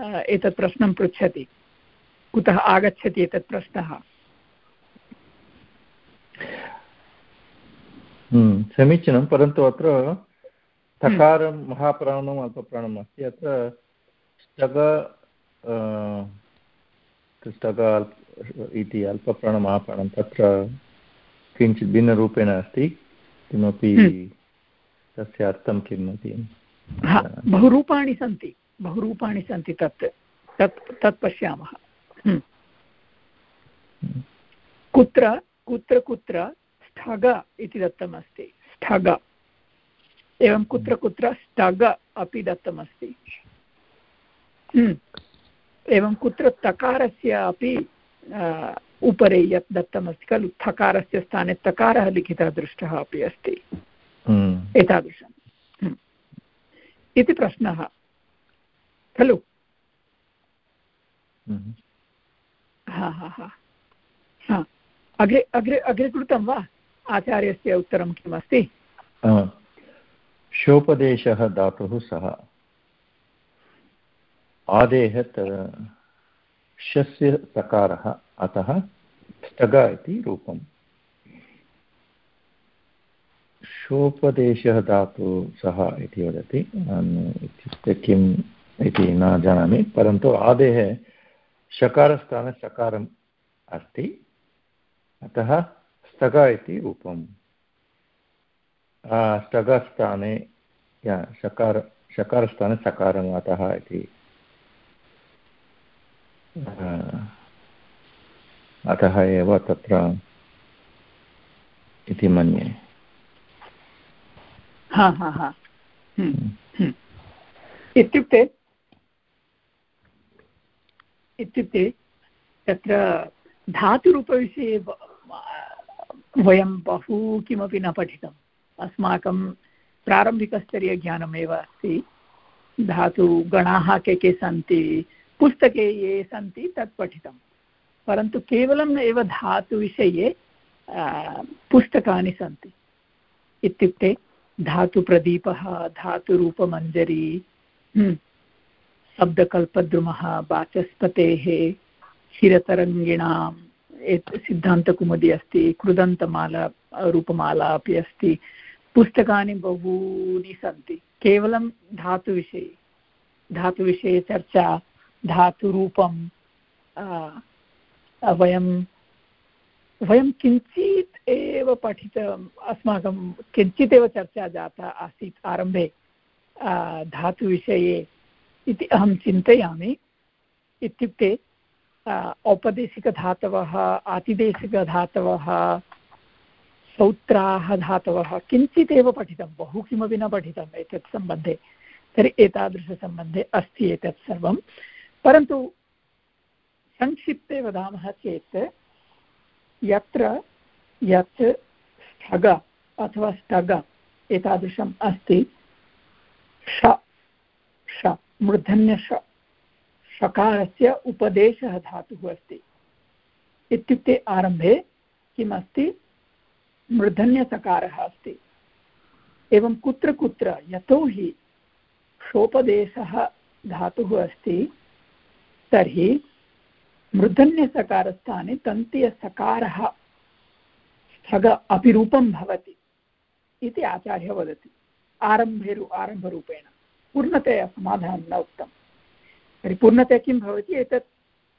एतत् प्रश्नं पृच्छति। कुतः आगच्छति एतत् प्रश्नः? हम्म, समीचीनं परन्तु अत्र तकारं महाप्राणम् अल्पप्राणम् अस्ति। अत्र स्तग स्तग इति अल्पप्राणमहाप्राणं तत्र किञ्चित् भिन्नरूपेण अस्ति। किमपि हम्म। तस्य अर्थं किम् इति बहुरूपाणि सन्ति। बहुरूपाणि सन्ति तत् तत् तत् पश्यामः हम्म। हम्म। कुत्र कुत्र कुत्र स्थग इति दत्तमस्ति स्थग एवं कुत्र कुत्र स्थग अपि दत्तमस्ति एवं कुत्र तकारस्य अपि उपरि यत् दत्तमस्ति खलु थकारस्य स्थाने तकारः लिखितः दृष्टः अपि अस्ति हम्म। एतादृशम् हम्म। इति प्रश्नः खलु हम्म। हा हा हा हा अग्रे अग्रे अग्रे कृतं वा आचार्यस्य उत्तरं किमस्ति शोपदेशः धातुः सः आदेः शस्य सकारः अतः स्तग इति रूपम् शोपदेशः धातु सः इति वदति इत्युक्ते किम् इति न जानामि परन्तु आदेः शकारस्थाने सकारम् अस्ति। अतः स्तग इति रूपम्। स्तगस्थाने शकार शकारस्थाने सकारम् अतः इति। अतः एव तत्र इति मन्ये। हा हा हा। हम्म, हम्म। हम्म। इत्युक्ते इत्युक्ते तत्र धातुरूपविषये वयं बहु किमपि न पठितम्। अस्माकं प्रारम्भिकस्तरीयज्ञानमेव अस्ति। धातुगणाः के के सन्ति, पुस्तके ये सन्ति तत् पठितं परन्तु केवलम् एव धातुविषये पुस्तकानि सन्ति। इत्युक्ते धातुप्रदीपः, धातुरूपमञ्जरी शब्दकल्पद्रुमः, वाचस्पतेः क्षीरतरङ्गिणाम् सिद्धान्तकुमुदी अस्ति, कृदन्तमाला, रूपमाला अपि अस्ति, पुस्तकानि बहूनि सन्ति। केवलं धातुविषये धातुविषये चर्चा, धातुरूपं वयं वयं किञ्चित् एव पठितम्, अस्माकं किञ्चिदेव चर्चा जाता आसीत् आरम्भे धातुविषये। इति अहं चिन्तयामि। इत्युक्ते औपदेशिकधातवः, आतिदेशिकधातवः सौत्राः धातवः किञ्चिदेव पठितं बहु किमपि न पठितम् एतत् सम्बन्धे। तर्हि एतादृशसम्बन्धे अस्ति एतत् सर्वं। परन्तु, संक्षिप्ते वदामः चेत्, यत्र यत् स्थग अथवा स्थग एतादृशम् अस्ति ष ष मूर्धन्यश षकारस्य उपदेशः धातुः अस्ति। इत्युक्ते आरम्भे किम् अस्ति मूर्धन्यसकारः अस्ति। एवं कुत्र कुत्र यतोहि क्षोपदेशः धातुः अस्ति, तर्हि मूर्धन्यसकारस्थाने तन्तीयसकारः स्थग अपिरूपं भवति इति आचार्यः वदति। आरम्भरूपेण। पूर्णतया समाधानं न उक्तं। तर्हि पूर्णतया किं भवति? एतत्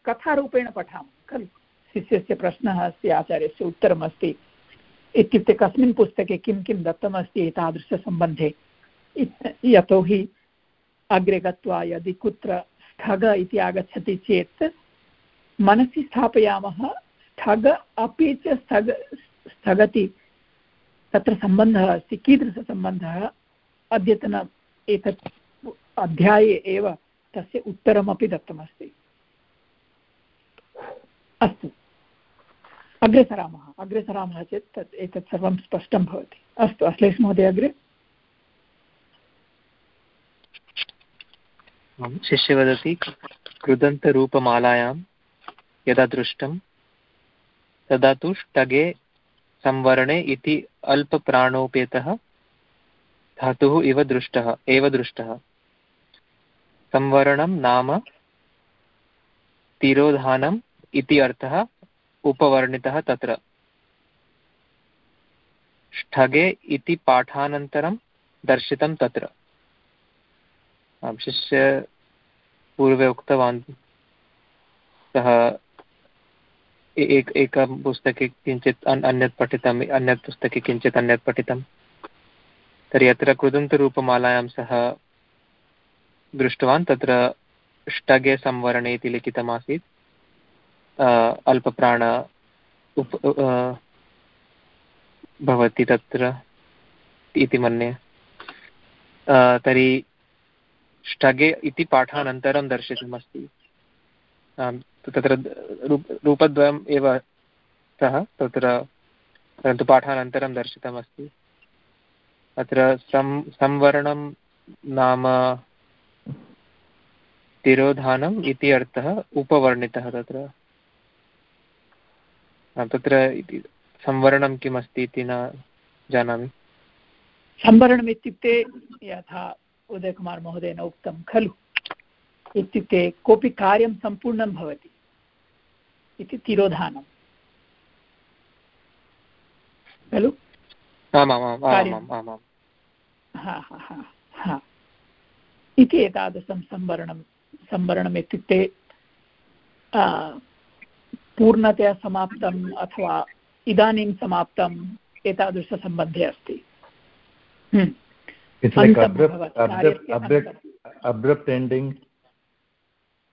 कथारूपेण पठामः, खलु? शिष्यस्य प्रश्नः अस्ति, आचार्यस्य उत्तरमस्ति। इत्युक्ते कस्मिन् पुस्तके किं किं दत्तमस्ति एतादृशसम्बन्धे? यतोहि अग्रे गत्वा यदि कुत्र स्थग इति आगच्छति चेत् मनसि स्थापयामः, स्थग अपि च स्थग स्थगति। तत्र सम्बन्धः अस्ति, कीदृशसम्बन्धः? अद्यतन एतत् अध्याये एव तस्य उत्तरमपि दत्तमस्ति। अस्तु। अग्रे सरामः चेत् तत् एतत् सर्वं स्पष्टं भवति। अस्तु, अश्लेष महोदय, अग्रे। शिष्य वदति, कृदन्तरूपमालायां यदा दृष्टं, तदा तु ष्टगे संवरणे इति अल्पप्राणोपेतः धातुः इव दृष्टः, एव दृष्टः। संवरणं नाम तिरोधानम् इति अर्थः उपवर्णितः तत्र। ष्ठगे इति पाठानन्तरं दर्शितं तत्र। शिष्य पूर्वे उक्तवान् सः एक एकं पुस्तके किञ्चित् अन्यत् पठितम् अन्यत् पुस्तके किञ्चित् अन्यत् पठितं। तर्हि अत्र कृदन्तरूपमालायां सः दृष्टवान्, तत्र ष्टगे संवरणे इति लिखितमासीत्। अल्पप्राण उप भवति तत्र इति मन्ये। तर्हि ष्टगे इति पाठानन्तरं दर्शितमस्ति। तत्र रूपद्वयम् एव सः, तत्र परन्तु पाठानन्तरं दर्शितमस्ति। अत्र सं, संवरणं नाम तिरोधानम् इति अर्थः उपवर्णितः तत्र। तत्र संवरणं किमस्ति इति न जानामि। संवरणम् इत्युक्ते यथा उदयकुमार् महोदयेन उक्तं खलु। इत्युक्ते कोऽपि कार्यं सम्पूर्णं भवति इति तिरोधानं खलु? इति एतादृशं संवरणं संवरणम् इत्युक्ते पूर्णतया समाप्तम् अथवा इदानीं समाप्तम् एतादृशसम्बन्धे अस्ति। हम्म।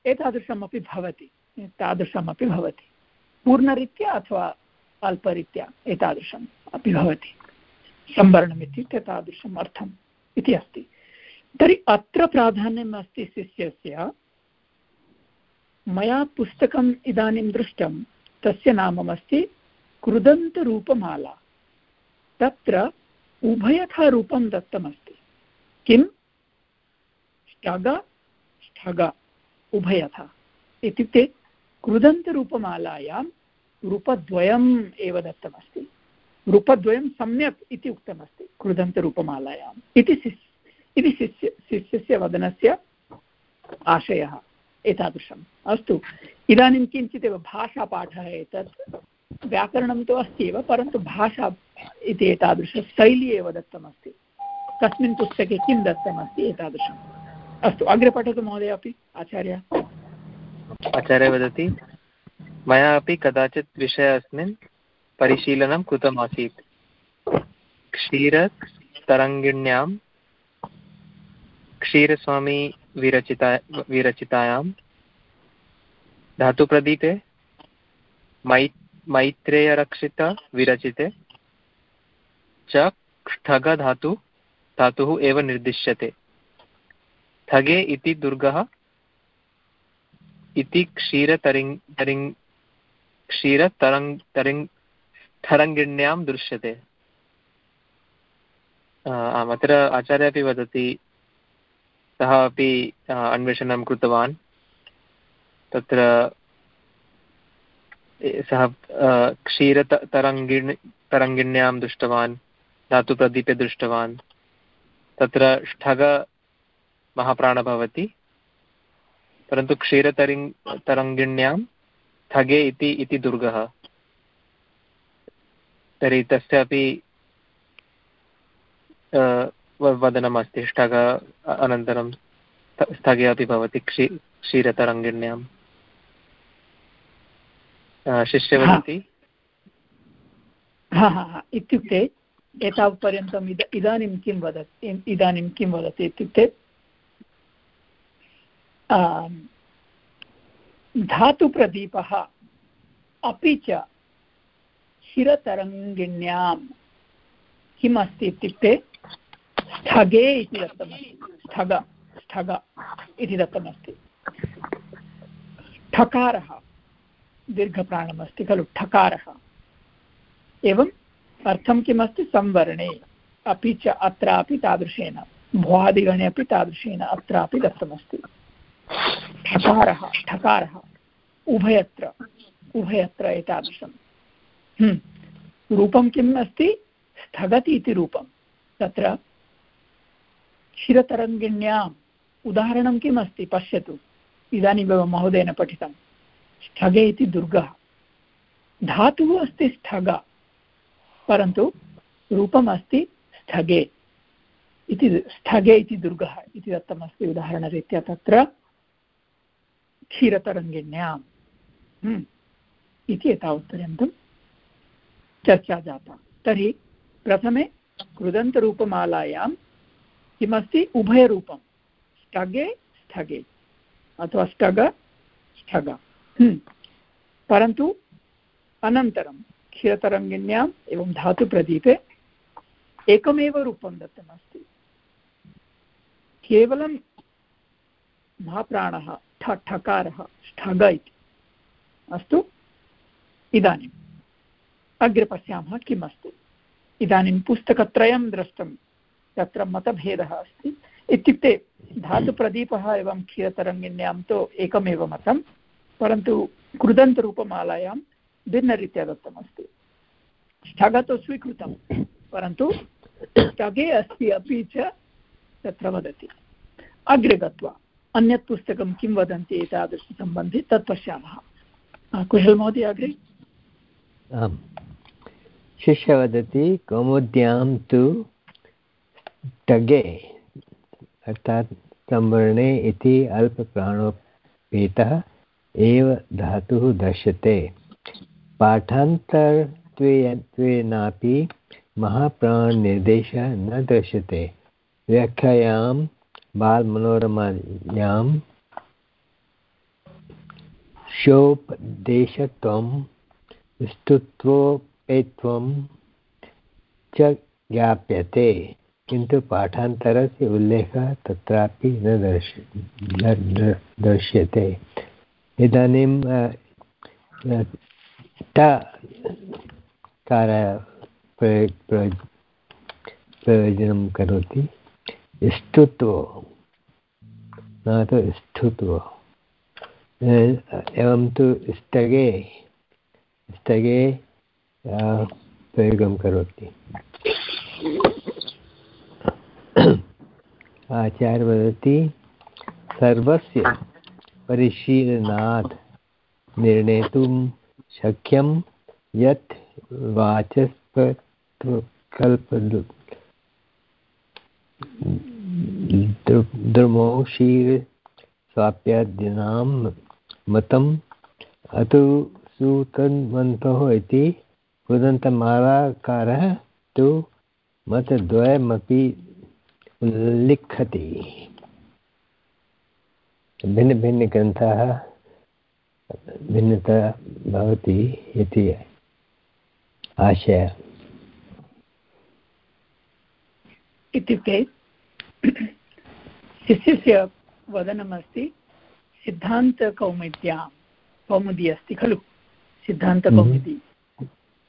एतादृशमपि भवति। तादृशमपि भवति। पूर्णरीत्या अथवा अल्परीत्या एतादृशम् अपि भवति। संवरणमित्युक्ते तादृशम् अर्थम् इति अस्ति। तर्हि अत्र प्राधान्यम् अस्ति शिष्यस्य मया पुस्तकम् इदानीं दृष्टं, तस्य नाममस्ति कृदन्तरूपमाला। तत्र उभयथा रूपं दत्तमस्ति। किं ष्टग ष्ठग उभयथा। इत्युक्ते कृदन्तरूपमालायां रूपद्वयम् एव दत्तमस्ति। रूपद्वयं सम्यक् इति उक्तमस्ति, कृदन्तरूपमालायाम्। इति शिष्य इति शिष्य, शिष्यस्य वदनस्य आशयः। एतादृशम्। अस्तु, इदानीं किञ्चिदेव भाषापाठः एतत् व्याकरणं तु अस्ति एव, परन्तु भाषा इति एतादृशशैली एव दत्तमस्ति। कस्मिन् पुस्तके किं दत्तमस्ति एतादृशम्? अस्तु, अग्रे पठतु महोदय अपि, आचार्य। आचार्य वदति, मया अपि कदाचित् विषये अस्मिन् परिशीलनं कृतमासीत्। क्षीरतरङ्गिण्यां, क्षीरस्वामी विरचिता, विरचितायां। धातुप्रदीपे मै मैत्रेयरक्षितविरचिते च ठगधातु धातुः एव निर्दिश्यते। ठगे इति दुर्गः। इति क्षीरतरिङ्, तरिङ्, क्षीरतरङ्, तरिङ्, तरङ्गिण्यां दृश्यते। आम्, अत्र आचार्य अपि वदति सः अपि अन्वेषणं कृतवान्। तत्र, सः क्षीरत तरङ्गिण् तरङ्गिण्यां दृष्टवान्, धातुप्रदीपे दृष्टवान्। तत्र ष्ठग महाप्राण भवति। परन्तु क्षीरतरिङ्, तरङ्गिण्यां स्थगे इति इति दुर्गः। तर्हि तस्यापि वदनमस्ति ष्ठग अनन्तरं स्थगे अपि भवति क्षी क्षीरतरङ्गिण्यां शिष्य वदति इत्युक्ते एतावत्पर्यन्तम् इद, इदानीं किं वदति इदानीं किं वदति इत्युक्ते धातुप्रदीपः अपि च शिरतरङ्गिण्यां किम् अस्ति इत्युक्ते स्थगे इति दत्तमस्ति स्थग स्थग इति दत्तमस्ति ठकारः दीर्घप्राणमस्ति खलु, ठकारः। एवम् अर्थं किमस्ति? संवर्णे। अपि च अत्रापि तादृशेन। भ्वादिगणे अपि तादृशेन अत्रापि दत्तमस्ति ठकारः ठकारः। उभयत्र उभयत्र एतादृशं हम्म। रूपं किम् अस्ति? स्थगति इति रूपं तत्र क्षीरतरङ्गिण्याम् उदाहरणं किम् अस्ति पश्यतु इदानीमेव महोदयेन पठितं। स्थगे इति दुर्गः। धातुः अस्ति स्थग। परन्तु रूपम् अस्ति स्थगे। इति स्थगे इति दुर्गः इति दत्तमस्ति उदाहरणरीत्या तत्र। क्षीरतरङ्गिण्याम् हम्म। इति एतावत्पर्यन्तं चर्चा जाता। तर्हि प्रथमे कृदन्तरूपमालायां किमस्ति? उभयरूपं। स्थगे स्थगे। अथवा स्थग स्थग। हम्म। परन्तु अनन्तरं क्षीरतरङ्गिण्याम् एवं धातुप्रदीपे एकमेव रूपं दत्तमस्ति। केवलं महाप्राणः ठकारः ठग इति। अस्तु। इदानीम्। अग्रे पश्यामः किम् अस्ति इदानीं पुस्तकत्रयं दृष्टं तत्र मतभेदः अस्ति। इत्युक्ते धातुप्रदीपः एवं क्षीरतरङ्गिन्यां तु एकमेव मतं, परन्तु कृदन्तरूपमालायां भिन्नरीत्या दत्तमस्ति। स्थग तु स्वीकृतं, परन्तु स्थगे अस्ति अपि च तत्र वदति। अग्रे गत्वा अन्यत् पुस्तकं किं वदन्ति एतादृशसम्बन्धे, तत् पश्यामः। कुशल महोदय, अग्रे? आम्। शिष्य वदति, कौमुद्यां तु टगे अर्थात् संवर्णे इति अल्पप्राणोपेतः एव धातुः दर्श्यते पाठान्तरत्वेनापि महाप्राणनिर्देशः न दृश्यते। व्याख्यायां बालमनोरमायां शोपदेशत्वं स्तुत्वोपेत्वं च ज्ञाप्यते। किन्तु पाठान्तरस्य उल्लेखः तत्रापि न दर्श्य दृश्यते इदानीं कार प्रयोजनं करोति। स्तुत्व। न तु स्तुत्व एवं तु स्थगे स्थगे प्रयोगं करोति। आचार्य वदति सर्वस्य परिशीलनात् निर्णेतुं शक्यं यत् वाचस्पकल्प द्रुमौ क्षीरस्वाप्यादीनां मतम् अतु सुतन्वन्तः इति कृदन्तमालाकारः तु मतद्वयमपि लिखति। भिन्नभिन्नग्रन्थाः भिन्नता भवति इति आशय। इत्युक्ते शिष्यस्य वदनमस्ति सिद्धान्तकौमुद्यां कौमुदी अस्ति खलु? सिद्धान्तकौमुदी।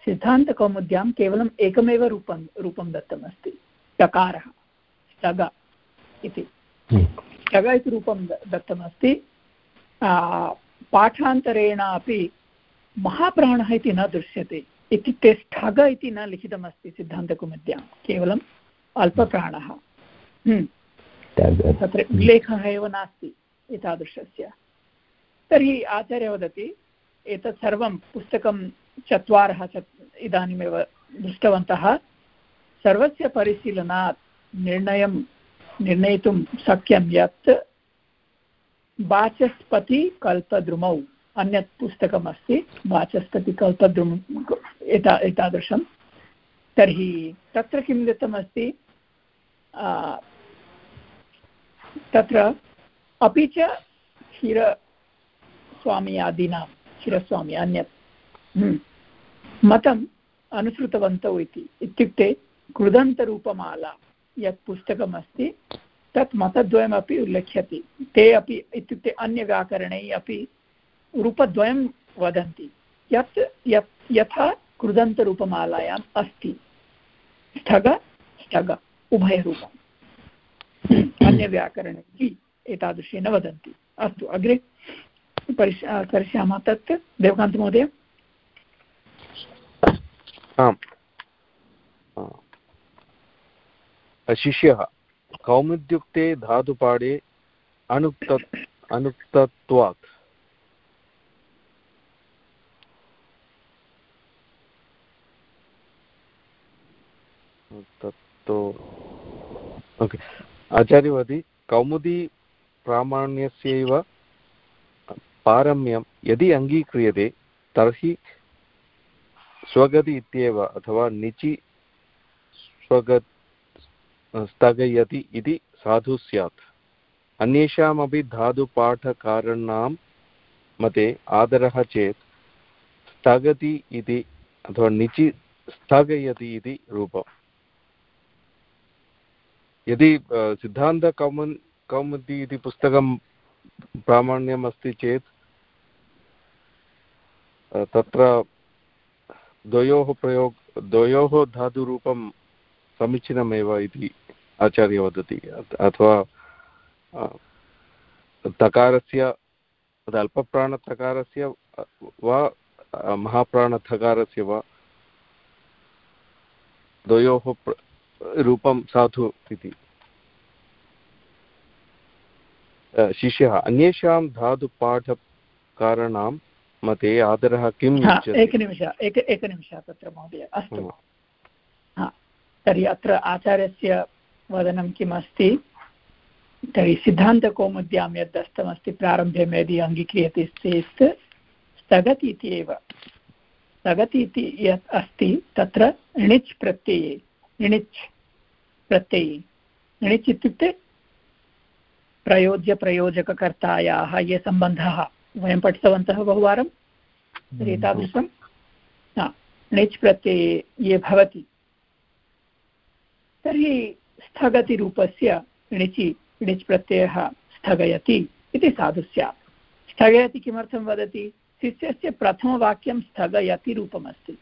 सिद्धान्तकौमुद्यां केवलम् एकमेव रूपं रूपं दत्तमस्ति। चकारः ष्टग इति। ष्टग इति रूपं दत्तमस्ति। पाठान्तरेण अपि महाप्राणः इति न दृश्यते। इत्युक्ते स्थग इति न लिखितमस्ति सिद्धान्तकौमुद्यां। केवलम् अल्पप्राणः। हम्म। तत्र उल्लेखः एव नास्ति एतादृशस्य। तर्हि आचार्य वदति एतत् सर्वं पुस्तकं चत्वारः चत् इदानीमेव दृष्टवन्तः। सर्वस्य परिशीलनात् निर्णयं निर्णयितुं शक्यं यत् वाचस्पतिकल्पद्रुमौ अन्यत् पुस्तकमस्ति वाचस्पतिकल्पद्रुम एता एतादृशं। तर्हि तत्र किं दत्तमस्ति तत्र अपि च क्षीरस्वामी क्षीरस्वामी अन्यत्। हम्म, मतम् अनुसृतवन्तौ इति। इत्युक्ते कृदन्तरूपमाला। यत् पुस्तकमस्ति तत् मतद्वयमपि उल्लिख्यति। ते अपि इत्युक्ते अन्यव्याकरणे अपि रूपद्वयं वदन्ति। यत् यत् यथा कृदन्तरूपमालायाम् अस्ति। स्थग स्थग उभयरूपम्। अन्यव्याकरणे एतादृशेन वदन्ति। अस्तु अग्रे परिश करिष्यामः तत्। देवकान्तमहोदय आम्। शिष्यः, कौमुद्युक्ते धातुपाठे अनुक्त अनुक्तत्वात्। तत्तु ओके। आचार्यवती कौमुदी प्रामाण्यस्यैव पारम्यं, यदि अङ्गीक्रियते, तर्हि स्वगति इत्येव, अथवा निचि स्वगत् स्थगयति इति साधु स्यात्। अन्येषामपि धातुपाठकाराणां मते आदरः चेत् स्थगति इति अथवा निचि स्थगयति इति रूपम्। यदि सिद्धान्तकौमुन् कौमुदी इति पुस्तकं प्रामाण्यम् अस्ति चेत् तत्र द्वयोः प्रयोग, द्वयोः धातुरूपं समीचीनमेव इति आचार्य वदति। अथवा तकारस्य अल्पप्राणतकारस्य वा महाप्राणथकारस्य वा द्वयोः रूपं साधु इति। शिष्यः अन्येषां धातुपाठकाराणां मते आदरः किम् एकनिमिषः एक एकनिमिषः तत्र महोदय अस्तु। तर्हि अत्र आचार्यस्य वदनं किम् अस्ति तर्हि सिद्धान्तकौमुद्यां यद् दत्तमस्ति प्रारम्भे यदि अङ्गीक्रियते चेत् स्थगति इति एव। स्थगति इति यत् अस्ति तत्र णिच् प्रत्यये णिच् प्रत्यये। णिच् इत्युक्ते प्रयोज्यप्रयोजककर्तायाः ये सम्बन्धः वयं पठितवन्तः बहुवारं। तर्हि एतादृशं णिच् प्रत्यये ये भवति तर्हि स्थगतिरूपस्य णिचि णिच् प्रत्ययः स्थगयति इति साधु स्यात् स्थगयति किमर्थं वदति? शिष्यस्य प्रथमवाक्यं स्थगयति रूपमस्ति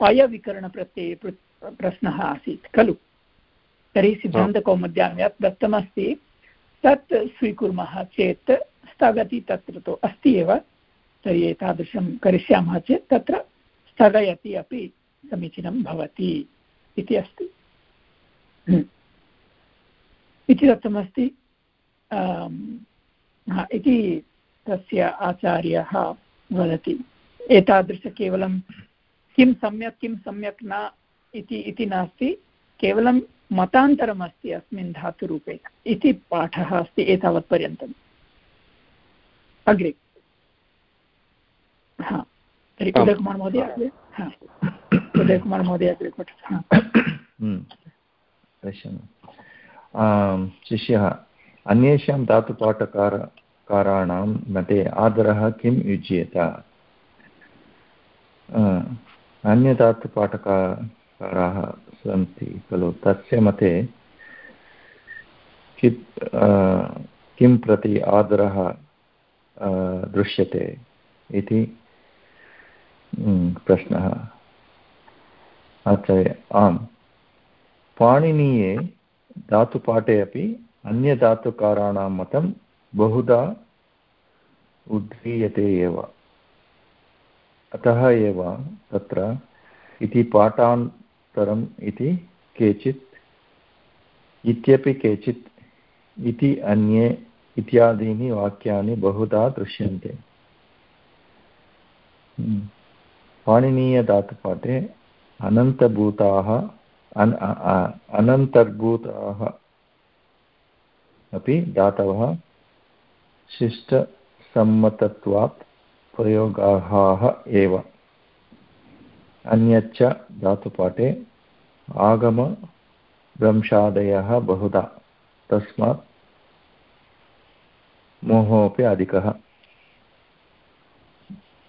अयविकरणप्रत्यये प्रश्नः आसीत्, खलु? तर्हि सिद्धान्तकौमुद्यां यत् दत्तमस्ति, तत् स्वीकुर्मः चेत् स्थगति तत्र तु अस्ति एव। तर्हि एतादृशं करिष्यामः चेत् तत्र स्थगयति अपि समीचीनं भवति इति अस्ति। इति दत्तमस्ति इति तस्य आचार्यः वदति। एतादृश केवलं किं सम्यक् किं सम्यक् न इति इति नास्ति केवलं मतान्तरमस्ति अस्मिन् धातुरूपे इति पाठः अस्ति एतावत्पर्यन्तम्। अग्रे। हा तर्हि उदयकुमार् महोदय उदयकुमार् महोदय अग्रे पठतु। पश्यामि शिष्यः, अन्येषां धातुपाठकार काराणां मते आदरः किं युज्येत? अन्यधातुपाठकाराः सन्ति खलु, तस्य मते कित् किं प्रति आदरः दृश्यते इति प्रश्नः। आचार्य, आम्। पाणिनीये धातुपाठे अपि अन्यधातुकाराणां मतं बहुधा उद्ध्रियते एव अतः एव तत्र इति पाठान्तरम् इति केचित् इत्यपि केचित् इति अन्ये इत्यादीनि वाक्यानि बहुधा दृश्यन्ते। पाणिनीयधातुपाठे अनन्तभूताः अन् अनन्तर्भूताः अपि धातवः शिष्टसम्मतत्वात् प्रयोगाः एव। अन्यच्च धातुपाठे आगमभ्रंशादयः बहुधा। तस्मात् मोहोपि अधिकः।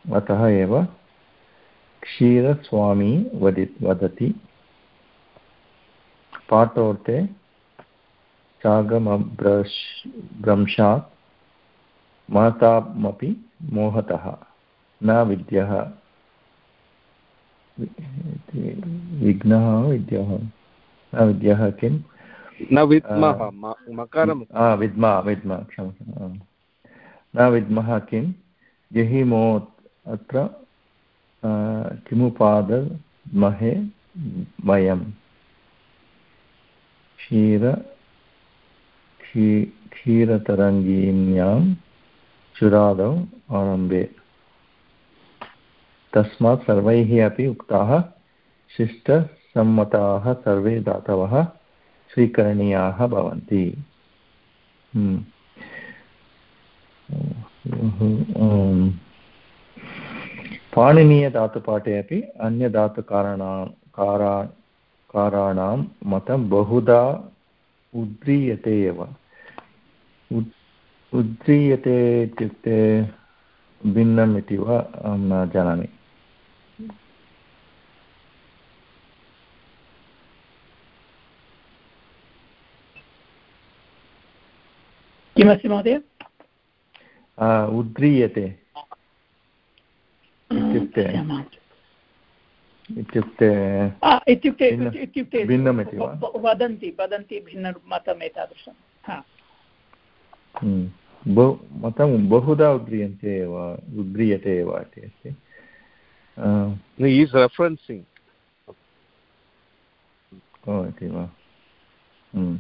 अतः एव क्षीरस्वामी वदि वदति। पाठोर्थे चागमभ्रंशात् महतामपि मोहतः न विद्यः। विघ्नः विद्यः न विद्यः किं? न विद्मः विद्मा विद्मा क्षम्यतां न विद्मः किं? जहिमो अत्र किमुपादमहे वयं क्षीर क्षी चुरादौ आरम्भे तस्मात् सर्वैः अपि उक्ताः शिष्टसम्मताः सर्वे दातवः स्वीकरणीयाः भवन्ति। पाणिनीयधातुपाठे अपि अन्यधातुकारणा कारा काराणां मतं बहुधा उद्रीयते एव। उद्रीयते इत्युक्ते भिन्नम् इति वा अहं न जानामि। किमस्ति महोदय? उद्रीयते। इत्युक्ते इत्युक्ते इत्युक्ते इत्युक्ते भिन्नमिति वा? वदन्ति वदन्ति भिन्नमतम् एतादृशं हम्म। मतं बहुधा उद्रियन्ते एव उद्रियते एव इति अस्ति. ईस् रेफरेन्सिङ्ग् ओ इति वा? हम्म।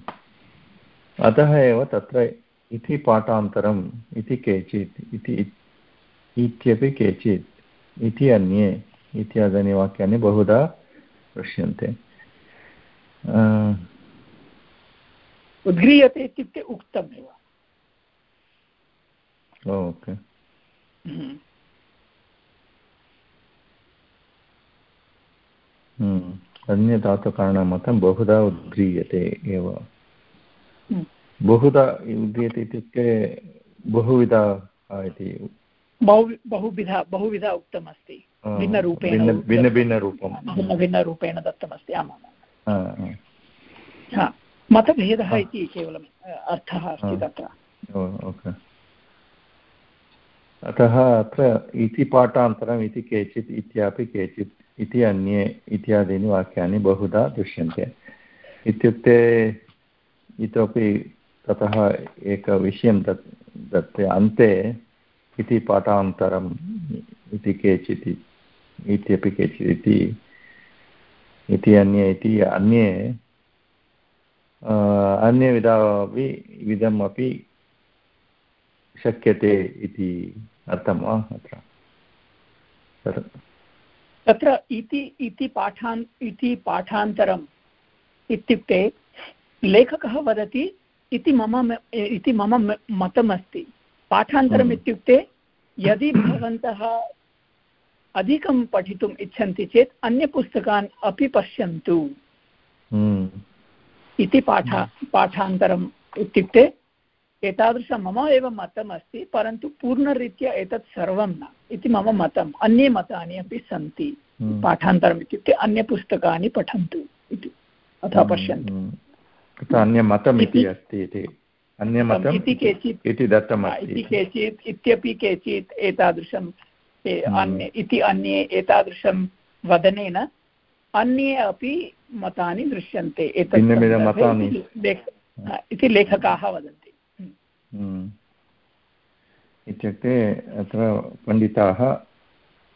अतः एव तत्र इति पाठान्तरम् इति केचित् इति इत्यपि केचित् इति अन्ये इत्यादीनि वाक्यानि बहुधा दृश्यन्ते उद्घ्रियते इत्युक्ते उक्तमेव ओके। अन्यधातुकारणमतं बहुधा उद्घ्रियते एव। बहुधा उद्घ्रियते इत्युक्ते बहुविधा इति बहु बहुविधा बहुविधा उक्तमस्ति. भिन्नरूपेण भिन्नभिन्नरूपं भिन्नभिन्नरूपेण दत्तमस्ति. आमाम् हा मतभेदः इति केवलम् अर्थः अस्ति तत्र. अतः अत्र इति पाठान्तरम् इति केचित् इत्यपि केचित् इति अन्ये इत्यादीनि वाक्यानि बहुधा दृश्यन्ते. इत्युक्ते इतोपि ततः एकविषयं दत् दत्ते अन्ते इति पाठान्तरम् इति केचित् इत्यपि केचित् इति इति अन्ये इति अन्ये अन्यविधा विधम् अपि शक्यते इति अर्थं वा अत्र? तत्र इति इति पाठान्, इति पाठान्तरम् इत्युक्ते लेखकः वदति, इति मम इति मम मतमस्ति। पाठान्तरम् इत्युक्ते यदि भवन्तः अधिकं पठितुम् इच्छन्ति चेत् अन्यपुस्तकान् अपि पश्यन्तु। हम्म। इति पाठ पाठान्तरम् इत्युक्ते एतादृशं मम एव मतम् अस्ति परन्तु पूर्णरीत्या एतत् सर्वं न इति मम मतम्। अन्ये मतानि अपि सन्ति। हम्म। पाठान्तरम् इत्युक्ते अन्यपुस्तकानि पठन्तु इति अथवा हम्म, पश्यन्तु। अन्यमतम् इति- अस्ति इति। अन्यमतम् इति केचित् इति दत्तमस्ति इति केचित् इत्यपि केचित् एतादृशं ए- हम्म। अन्य इति अन्ये एतादृशं वदनेन अन्ये अपि मतानि दृश्यन्ते एतत् इति लेख- इति लेखकाः वदन्ति। हम्म। इत्युक्ते अत्र पण्डिताः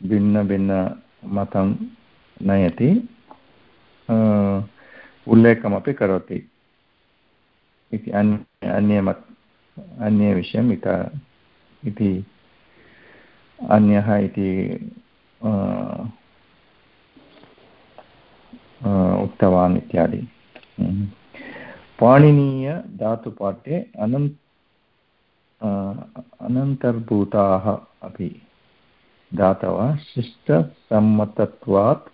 भिन्नभिन्नमतं नयति। उल्लेखमपि करोति। इति अन्य अन्ये मत् अन्ये विषयम् इत, इति अन्यः इति उक्तवान् इत्यादि हम्म। पाणिनीयधातुपाठे अनन्त अनन्तर्भूताः अपि धातवः शिष्टसम्मतत्वात्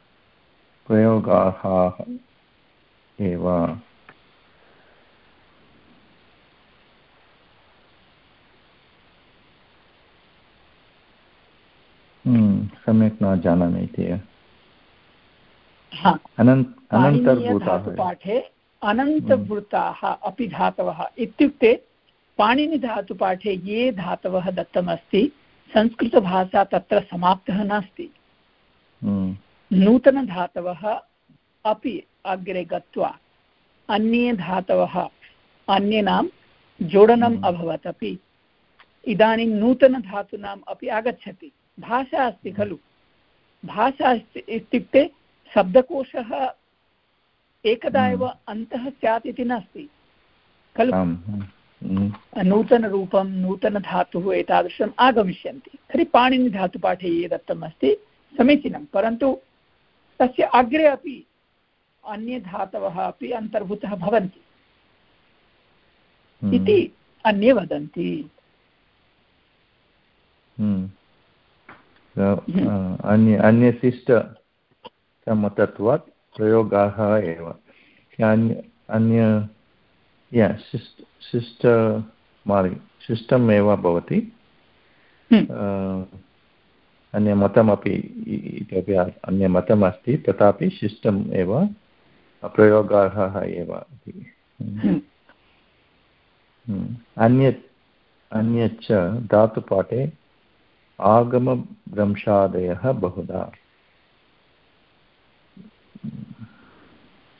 प्रयोगाः एव सम्यक् न जानामि इति। अनन्तर्भूताः। पाठे अनन्तवृत्ताः अपि धातवः। इत्युक्ते पाणिनिधातुपाठे ये धातवः दत्तमस्ति संस्कृतभाषा तत्र समाप्तः नास्ति। हम्म, नूतनधातवः अपि अग्रे गत्वा अन्ये धातवः अन्येनां जोडनम् हम्म। अभवत् अपि। इदानीं नूतनधातूनाम् अपि आगच्छति। भाषा अस्ति खलु। भाषा अस्ति इत्युक्ते शब्दकोशः एकदा एव अन्तः स्यात् इति नास्ति। खलु? नूतनरूपं नूतनधातुः एतादृशम् आगमिष्यन्ति। तर्हि पाणिनिधातुपाठे ये दत्तमस्ति समीचीनं। परन्तु तस्य अग्रे अपि अन्ये धातवः अपि अन्तर्भूतः भवन्ति। हम्म, इति अन्ये वदन्ति। अन्य अन्यशिष्टसम्मतत्वात् प्रयोगाः एव। अन्य अन्य या शिष्ट शिष्टमार्ग शिष्टम् एव भवति। हम्म, अन्यमतमपि इतोपि अन्यमतम् अस्ति तथापि शिष्टम् एव प्रयोगाः एव इति। हम्म, हम्म। अन्यत् अन्यच्च धातुपाठे आगमभ्रंशादयः बहुधा।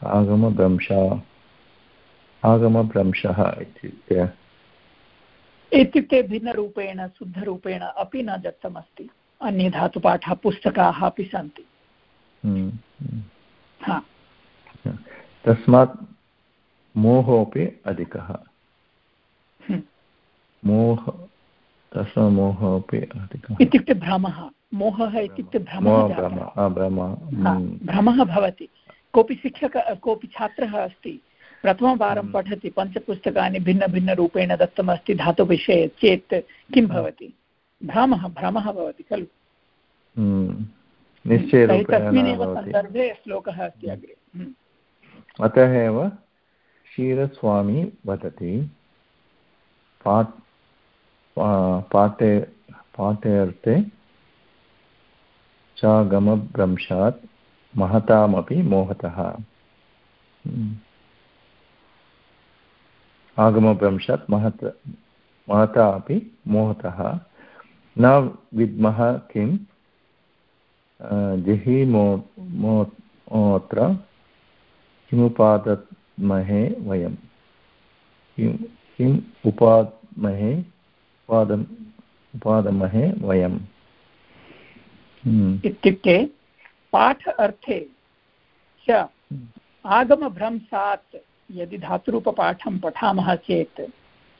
आगमभ्रंशा आगमभ्रंशः इत्युक्ते। इत्युक्ते भिन्नरूपेण शुद्धरूपेण अपि न दत्तमस्ति। अन्ये धातुपाठः पुस्तकाः अपि सन्ति। हम्म, हम्म। तस्मात् मोहोपि अधिकः। हम्म। मोह मोहोपि अधिकः। इत्युक्ते भ्रमः। मोहः इत्युक्ते भ्रमः भ्रम। हम्म, भ्रमः भवति। कोऽपि शिक्षक कोऽपि छात्रः अस्ति प्रथमवारं हम्म। पठति पञ्चपुस्तकानि भिन्नभिन्नरूपेण दत्तमस्ति धातुविषये चेत् किं भवति? भ्रमः भ्रमः भवति खलु। हम्म। तस्मिन्नेव सन्दर्भे श्लोकः अस्ति अग्रे। हम्म। अतः एव क्षीरस्वामी वदति पाठ पाठेऽर्थे चागमभ्रंशात् महतामपि मोहतः। हम्म। आगमभ्रंशात् महत, महता अपि मोहतः। न विद्मः किं जिहिमो मोऽत्र किमुपादमहे वयं किं किम् उपाद्महे उपादम् उपादमहे वयम्। हम्म, इत्युक्ते पाठ अर्थे च आगमभ्रंशात् यदि धातुरूपपाठं पठामः चेत्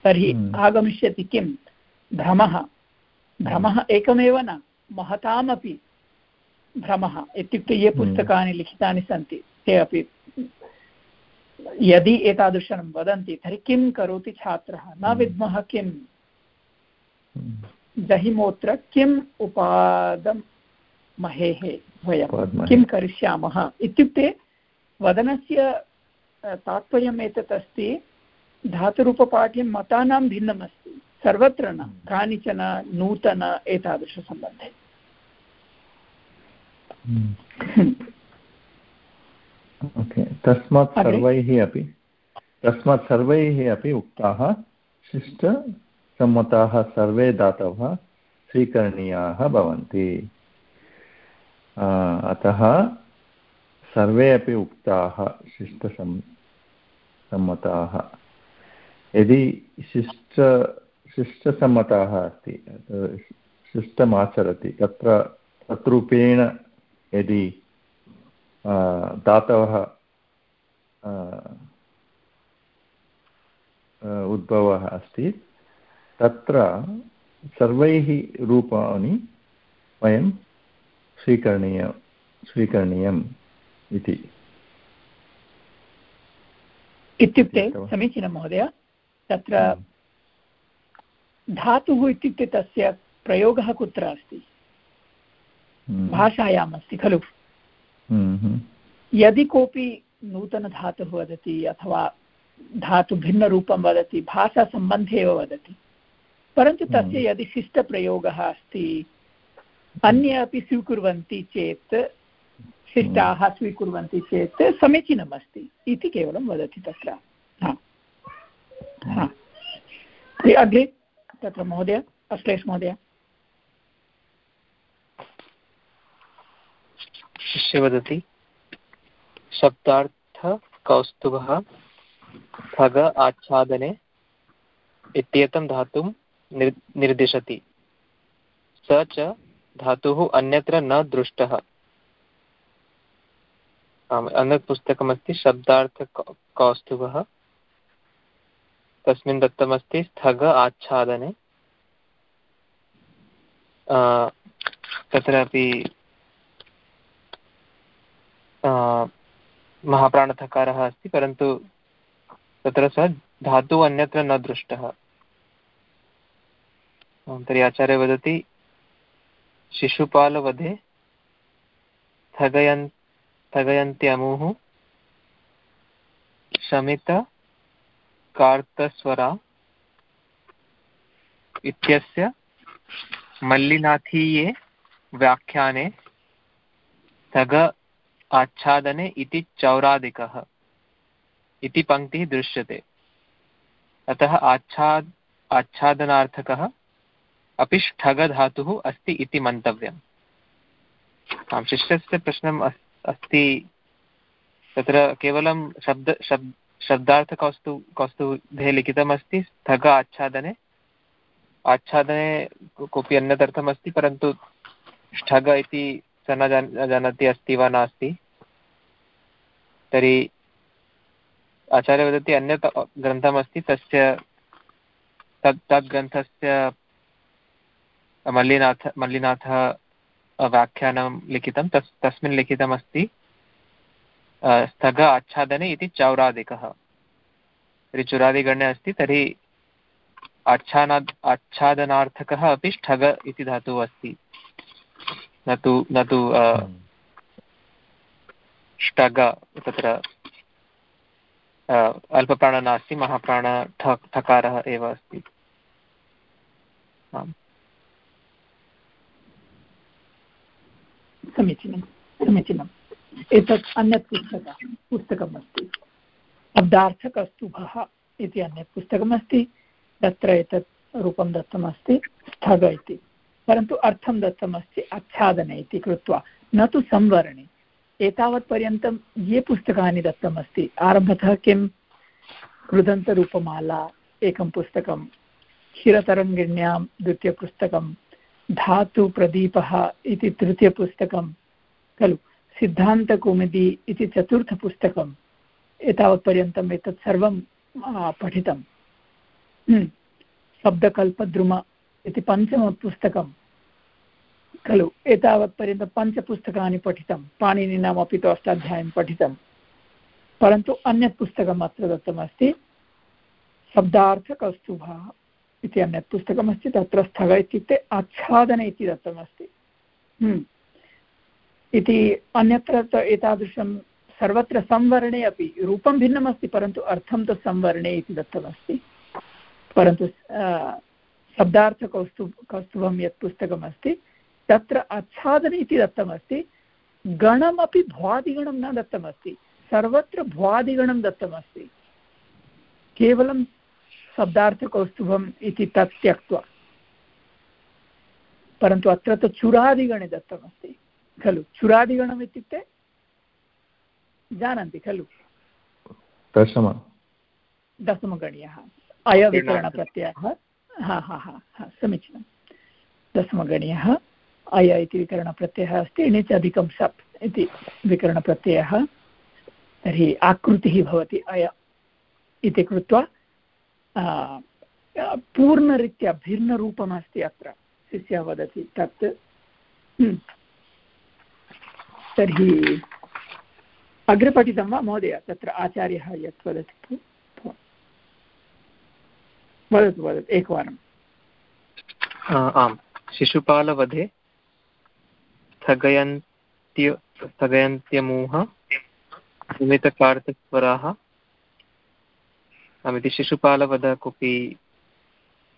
तर्हि हम्म। आगमिष्यति किं भ्रमः। भ्रमः एकमेव न महतामपि भ्रमः। इत्युक्ते ये हम्म। पुस्तकानि लिखितानि सन्ति ते अपि यदि एतादृशं वदन्ति तर्हि किं करोति छात्रः? न हम्म। विद्मः किं हम्म, जहिमोत्र किम् उपादम् महेः वयं किं करिष्यामः? इत्युक्ते वदनस्य तात्पर्यम् एतत् अस्ति धातुरूपपाठ्यं मतानां भिन्नमस्ति। सर्वत्र न कानिचन नूतन एतादृशसम्बन्धे। ओके। तस्मात् सर्वैः अपि तस्मात् सर्वैः अपि उक्ताः शिष्टसम्मताः सर्वे दातवः स्वीकरणीयाः भवन्ति। अतः सर्वे अपि उक्ताः शिष्टसम्, सम्मताः। यदि शिष्ट, शिष्टसम्मताः अस्ति, शिष्टमाचरति, तत्र तद्रूपेण यदि धातवः उद्भवः अस्ति तत्र सर्वैः रूपाणि वयं स्वीकरणीय स्वीकरणीयम् इति इत्युक्ते समीचीनं महोदय तत्र धातुः इत्युक्ते तस्य प्रयोगः कुत्र अस्ति हम्म। भाषायाम् अस्ति खलु हम्म। यदि कोऽपि नूतनधातुः वदति अथवा धातु भिन्नरूपं वदति भाषासम्बन्धे एव वदति परन्तु तस्य हम्म। यदि शिष्टप्रयोगः अस्ति अन्ये अपि स्वीकुर्वन्ति चेत् शिष्टाः स्वीकुर्वन्ति चेत् समीचीनम् अस्ति इति केवलं वदति तत्र। अग्रे तत्र महोदय अश्लेष महोदय। शिष्य वदति। शब्दार्थकौस्तुभः खग आच्छादने इत्येतं धातुं निर्, निर्दिशति। स च धातुः अन्यत्र न दृष्टः। अन्यत् पुस्तकमस्ति शब्दार्थकौस्तुभः तस्मिन् दत्तमस्ति स्थग आच्छादने। तत्रापि महाप्राणथकारः अस्ति, परन्तु तत्र सः धातुः अन्यत्र न दृष्टः। तर्हि आचार्य वदति, शिशुपालवधे स्थगयन् शमित कार्तस्वरा इत्यस्य मल्लिनाथीये व्याख्याने स्थग आच्छादने इति चौरादिकः इति पङ्क्तिः दृश्यते। अतः आच्छाद्, आच्छादनार्थकः अपि ष्ठगधातुः अस्ति इति मन्तव्यम्। आं शिष्यस्य प्रश्नम् अस्ति। तत्र केवलं शब्द शब् शब्दार्थकौस्तु, कौस्तुभे लिखितमस्ति, स्थग आच्छादने। आच्छादने कोऽपि अन्यत् अर्थमस्ति परन्तु ष्ठग इति स न जान जानाति अस्ति वा नास्ति। तर्हि आचार्य वदति अन्यत् ग्रन्थमस्ति, तस्य तद् ग्रन्थस्य मल्लिनाथ, मल्लिनाथः व्याख्यानं लिखितं, तस्, तस्मिन् लिखितमस्ति स्थग आच्छादने इति चौरादिकः। तर्हि चुरादिगणे अस्ति, तर्हि आच्छादनात् आच्छादनार्थकः अपि ष्ठग इति धातुः अस्ति। न तु न तु ष्टग तत्र अल्पप्राणः नास्ति, महाप्राण ठकारः एव अस्ति। समीचीनं समीचीनम् एतत् अन्यत् पुस्तकं पुस्तकम् अस्ति शब्दार्थकस्तुभः इति अन्यत् पुस्तकमस्ति, तत्र एतत् रूपं दत्तमस्ति, स्थग इति. परन्तु अर्थं दत्तमस्ति, आच्छादने इति कृत्वा, न तु संवरणे. एतावत्पर्यन्तं ये पुस्तकानि दत्तमस्ति, आरम्भतः किं? कृदन्तरूपमाला एकं पुस्तकं, क्षीरतरङ्गिण्यां द्वितीयपुस्तकं धातुप्रदीपः इति तृतीयपुस्तकं, खलु? सिद्धान्तकौमुदी इति चतुर्थपुस्तकम्, एतावत्पर्यन्तम् एतत् सर्वं पठितं। हम्म। शब्दकल्पद्रुम इति पञ्चमपुस्तकं खलु? एतावत्पर्यन्तं पञ्चपुस्तकानि पठितं। पाणिनीनामपि तु अष्टाध्यायं पठितं। परन्तु अन्यत् पुस्तकम् अत्र दत्तमस्ति, शब्दार्थकौस्तुभः। इति अन्यत्। पुस्तकमस्ति, तत्र स्थग इत्युक्ते आच्छादन इति दत्तमस्ति। हम्म। इति अन्यत्र त एतादृशं सर्वत्र संवर्णे अपि रूपं भिन्नमस्ति, परन्तु अर्थं तु संवर्णे इति दत्तमस्ति। परन्तु शब्दार्थकौस्तु कौस्तुभं यत् पुस्तकमस्ति, तत्र आच्छादने इति दत्तमस्ति, गणमपि भ्वादिगणं न दत्तमस्ति, सर्वत्र भ्वादिगणं दत्तमस्ति। केवलं शब्दार्थकौस्तुभम् इति तत् त्यक्त्वा। परन्तु अत्र तु चुरादिगणे दत्तमस्ति खलु? चुरादिगणम् इत्युक्ते जानन्ति खलु? दशम। दशमगणीयः। अयविकरणप्रत्ययः। हा हा हा हा समीचीनं। दशमगणीयः अय इति विकरणप्रत्ययः अस्ति णिच् अधिकं सप् इति विकरणप्रत्ययः। तर्हि आकृतिः भवति अय इति कृत्वा पूर्णरीत्या भिन्नरूपमस्ति अत्र शिष्यः वदति तत्। तर्हि अग्रे पठितं वा महोदय तत्र आचार्यः यत् वदति वदतु वदतु एकवारम् आम् शिशुपालवधे स्थगयन्त्य स्थगयन्त्यमूह निमितकार्तस्वराः इति शिशुपालवध कोऽपि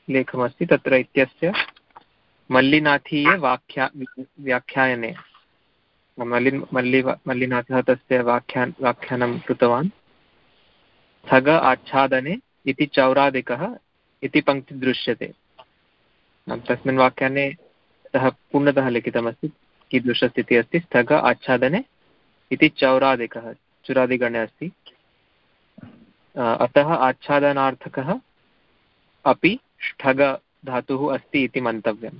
लेखमस्ति तत्र इत्यस्य मल्लिनाथीयवाख्या व्याख्यायने। मल्लि मल्लि मल्लिनाथः तस्य व्याख्यान् व्याख्यानं कृतवान्। स्थग आच्छादने इति चौरादिकः इति पङ्क्ति दृश्यते। तस्मिन् व्याख्याने सः पूर्णतः लिखितमस्ति। कीदृशस्थितिः अस्ति? स्थग आच्छादने इति चौरादिकः, चुरादिगणे अस्ति। अतः आच्छादनार्थकः अपि ष्ठग धातुः अस्ति इति मन्तव्यम्।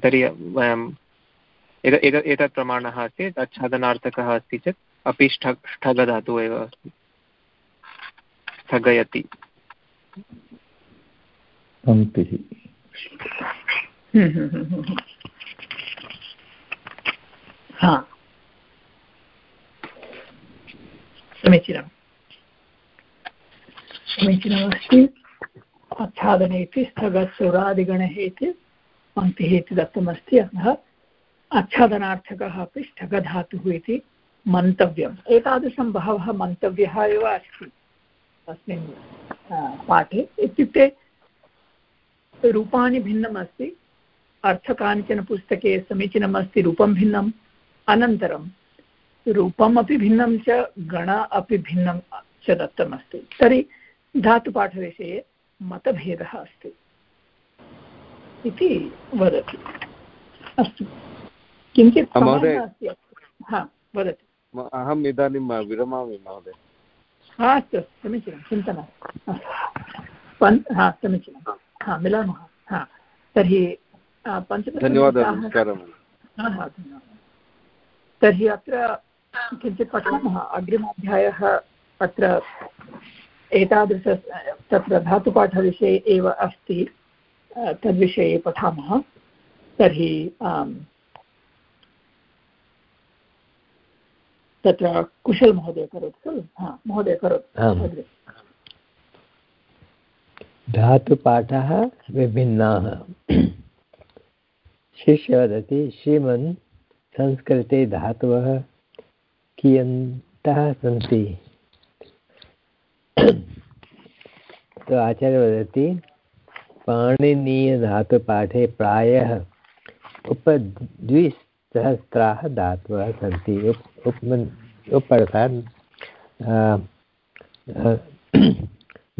तर्हि वयम् एतत् प्रमाणः अस्ति आच्छादनार्थकः अस्ति चेत् अपि ष्ठ ष्ठगधातुः एव अस्ति। स्थगयति। पङ्क्तिः समीचीनम्। समीचीनमस्ति। आच्छादने इति स्थगस्वरादिगणः इति पङ्क्तिः इति दत्तमस्ति अतः आच्छादनार्थकः अपि स्थगधातुः इति मन्तव्यम्। एतादृशं बहवः मन्तव्यः एव अस्ति अस्मिन् पाठे। इत्युक्ते रूपाणि भिन्नम् अस्ति अर्थ कानिचन पुस्तके समीचीनम् अस्ति रूपं भिन्नम्, अनन्तरं रूपमपि भिन्नं च, गण अपि भिन्नं च दत्तमस्ति। तर्हि धातुपाठविषये मतभेदः अस्ति। इति वदति। अस्तु। किञ्चित् हा वदतु। अहम् इदानीं विरमामि महोदय। अस्तु अस्तु। समीचीनं चिन्ता नास्ति। हा समीचीनं। हा मिलामः। हा तर्हि धन्यवादः हा हा धन्यवादः। तर्हि अत्र किञ्चित् पठामः। अग्रिमाध्यायः अत्र एतादृश तत्र धातुपाठविषये एव अस्ति तद्विषये पठामः। तर्हि तत्र कुशल महोदय करोतु खलु? हा महोदय करोतु। धातुपाठः विभिन्नाः। शिष्य वदति श्रीमन् संस्कृते धातवः कियन्तः सन्ति? तो आचार्य वदति पाणिनीयधातुपाठे प्रायः उपद्विसहस्राः धातवः सन्ति। उप उपमन् उप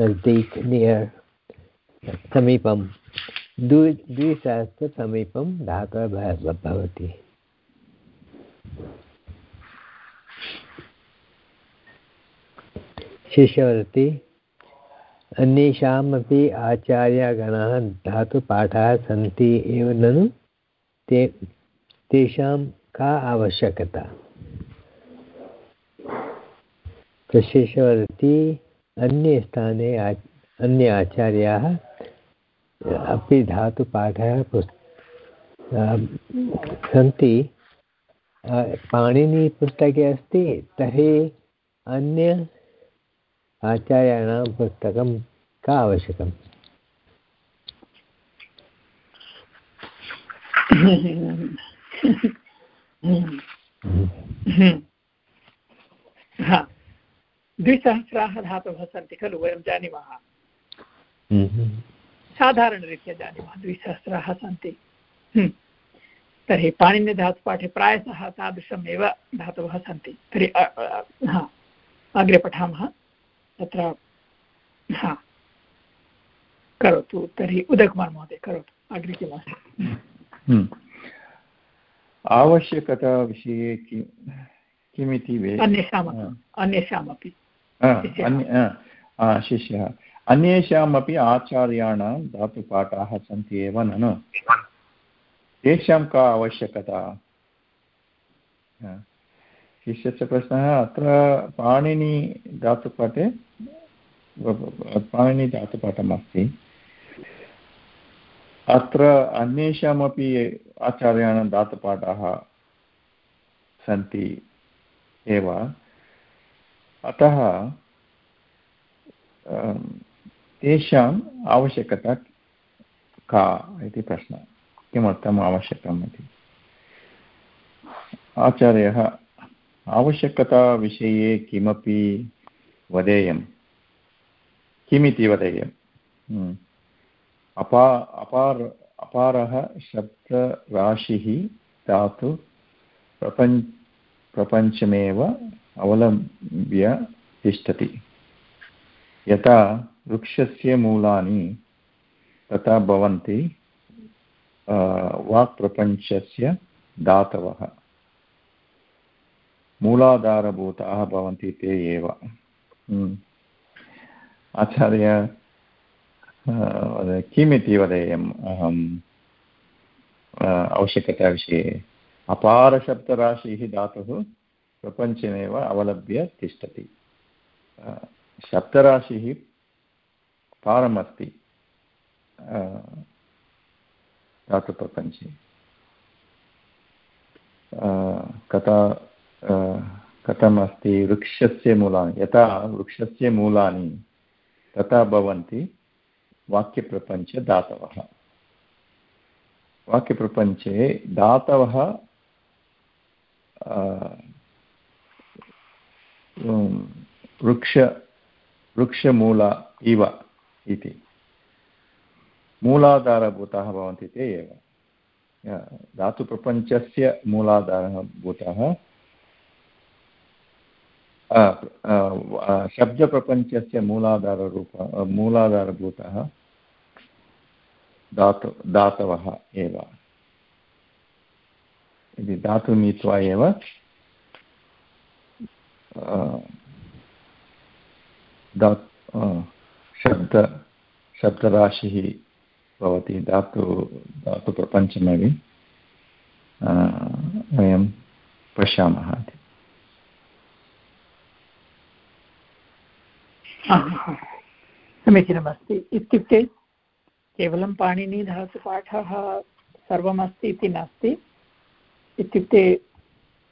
नज़दीक्, नियर्, समीपं, द्वि, द्विसहस्रसमीपं धातवः शिष्यवृत्ति। अन्येषामपि आचार्यगणाः धातुपाठाः सन्ति एव ननु ते, तेषां का आवश्यकता? शिष्यवृत्ति अन्ये स्थाने अन्य आचार्याः अपि धातुपाठः सन्ति। पाणिनिपुस्तके अस्ति, तर्हि अन्य आचार्याणां पुस्तकं का आवश्यकम् द्विसहस्राः धातवः सन्ति खलु वयं जानीमः। साधारणरीत्या जानीमः द्विसहस्राः सन्ति। तर्हि पाणिनिधातुपाठे प्रायशः तादृशम् एव धातवः सन्ति। तर्हि अग्रे पठामः। तत्र हा। करोतु तर्हि उदयकुमार् महोदय करोतु। अग्रे किमस्ति आवश्यकताविषये किं किमिति अन्येषामपि अन्येषामपि। शिष्यः। अन्येषामपि आचार्याणां धातुपाठाः सन्ति एव ननु। तेषां का आवश्यकता? शिष्यस्य प्रश्नः अत्र पाणिनि धातुपाठे पाणिनि धातुपाठम् अस्ति अत्र अन्येषामपि आचार्याणां धातुपाठाः सन्ति एव अतः तेषाम् आवश्यकता का इति प्रश्नः किमर्थम् आवश्यकम् इति आचार्यः आवश्यकताविषये किमपि वदेयं किमिति वदेयम् हम्म। अपा, अपार, अपारः शब्दराशिः धातु प्रपञ्च प्रपञ्चमेव अवलम्ब्य तिष्ठति यथा वृक्षस्य मूलानि तथा भवन्ति वाक्प्रपञ्चस्य धातवः मूलाधारभूताः भवन्ति ते एव हम्म। आचार्य किमिति वदेयम् अहम् आवश्यकताविषये अपारशब्दराशिः धातुः प्रपञ्चमेव अवलम्ब्य तिष्ठति। शब्दराशिः पारमस्ति धातुप्रपञ्चे। कथा कथम् अस्ति वृक्षस्य मूलानि, यथा वृक्षस्य मूलानि। तथा भवन्ति वाक्यप्रपञ्चदातवः वाक्यप्रपञ्चे धातवः वृक्ष, वृक्षमूल इव इति। मूलाधारभूताः भवन्ति ते एव। धातुप्रपञ्चस्य मूलाधारः भूतः शब्दप्रपञ्चस्य मूलाधाररूप मूलाधारभूतः धातु, धातवः एव। इति धातु नीत्वा एव शब्द, शब्दराशिः भवति, धातु, धातुप्रपञ्चमपि वयं पश्यामः इति समीचीनमस्ति। इत्युक्ते केवलं पाणिनिधातुपाठः सर्वमस्ति इति नास्ति। इत्युक्ते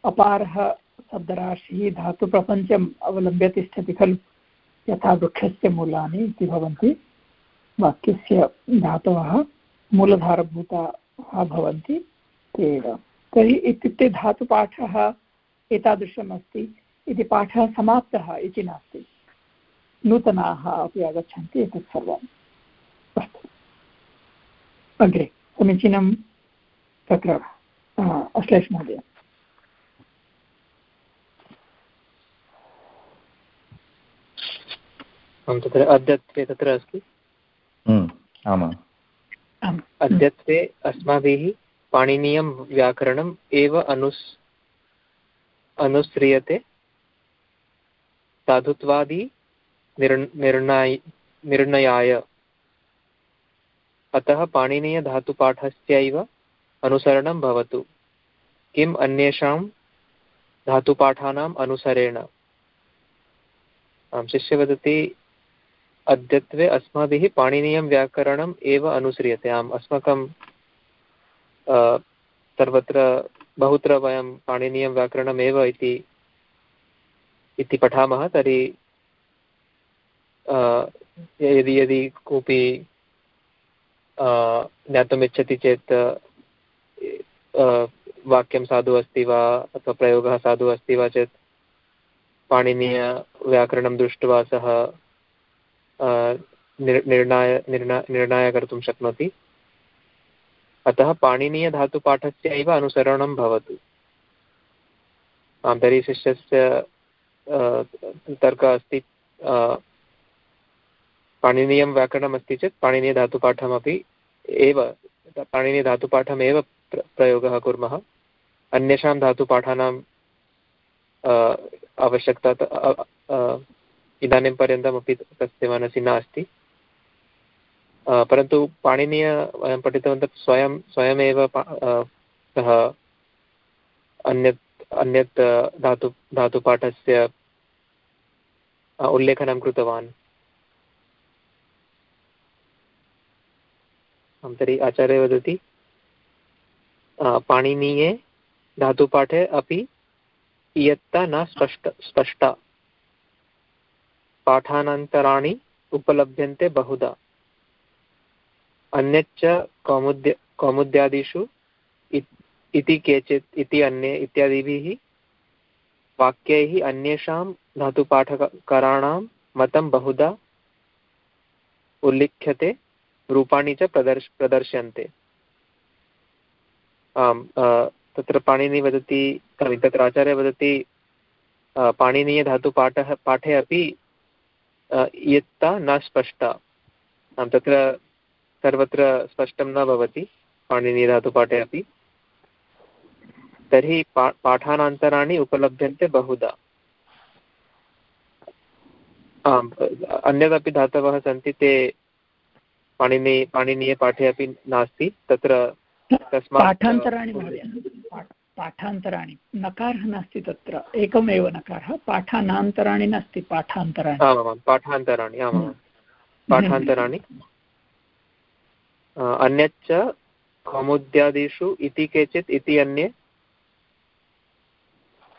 अपारः शब्दराशिः धातुप्रपञ्चम् अवलम्ब्य तिष्ठति खलु। यथा वृक्षस्य मूलानि इति भवन्ति। वाक्यस्य धातवः मूलधारभूताः भवन्ति ते एव। तर्हि इत्युक्ते धातुपाठः एतादृशम् अस्ति इति पाठः समाप्तः इति नास्ति। नूतनाः अपि आगच्छन्ति एतत् सर्वम् अस्तु। अग्रे समीचीनं तत्र अश्लेष महोदय। तत्र अद्यत्वे तत्र अस्ति? हम्म, आमाम्। अद्यत्वे अस्माभिः पाणिनीयं व्याकरणम् एव अनुस् अनुस्रियते साधुत्वादि निर्णय, निर्णयाय। अतः पाणिनीयधातुपाठस्यैव अनुसरणं भवतु। किम् अन्येषां धातुपाठानाम् अनुसरेण? शिष्य वदति, अद्यत्वे अस्माभिः पाणिनीयं व्याकरणम् एव अनुस्रियते आम् अस्माकं सर्वत्र, बहुत्र वयं पाणिनीयं व्याकरणमेव इति इति पठामः, तर्हि यदि यदि कोऽपि ज्ञातुमिच्छति चेत् वाक्यं साधु अस्ति वा, अथवा प्रयोगः साधु अस्ति वा चेत् पाणिनीयव्याकरणं दृष्ट्वा सः निर्णाय निर्णय निर्णय कर्तुं शक्नोति। अतः पाणिनीयधातुपाठस्य एव अनुसरणं भवतु। आं तर्हि शिष्यस्य तर्कः अस्ति पाणिनीयं व्याकरणमस्ति चेत् पाणिनीयधातुपाठमपि एव पाणिनीयधातुपाठमेव प्र, प्रयोगः कुर्मः। अन्येषां धातुपाठानाम् आवश्यकता इदानीं पर्यन्तमपि तस्य मनसि नास्ति। परन्तु पाणिनीय वयं पठितवन्तः स्वयं, स्वयमेव सः अन्यत् अन्यत् धातु, धातुपाठस्य उल्लेखनं कृतवान्। आं तर्हि आचार्य वदति पाणिनीये धातुपाठे अपि इयत्ता न स्पष्ट, स्पष्टा। पाठानन्तराणि उपलभ्यन्ते बहुधा। अन्यच्च कौमुद्य, कौमुद्यादिषु इति केचित्, इति अन्ये, इत्यादिभिः वाक्यैः अन्येषां मतं बहुधा उल्लिख्यते। रूपाणि च प्रदर्श, प्रदर्श्यन्ते। आम् तत्र पाणिनि वदति तत्र आचार्यः वदति पाणिनीयधातुपाठः, पाठे अपि इयत्ता न स्पष्टा। तत्र सर्वत्र स्पष्टं न भवति, पाणिनीयधातुपाठे अपि। तर्हि पा, पाठानान्तराणि उपलभ्यन्ते बहुधा। आम्, अन्यदपि धातवः सन्ति, ते पाणिनि पाणिनीयपाठे अपि नास्ति। तत्र पाठान्तराणि महोदय। पाठान्तराणि। नकारः नास्ति तत्र। एकमेव नकारः। पाठानान्तराणि नास्ति पाठान्तराणि। आमां पाठान्तराणि आमां हम्म। पाठान्तराणि। अन्यच्च कौमुद्यादिषु इति केचित् इति अन्ये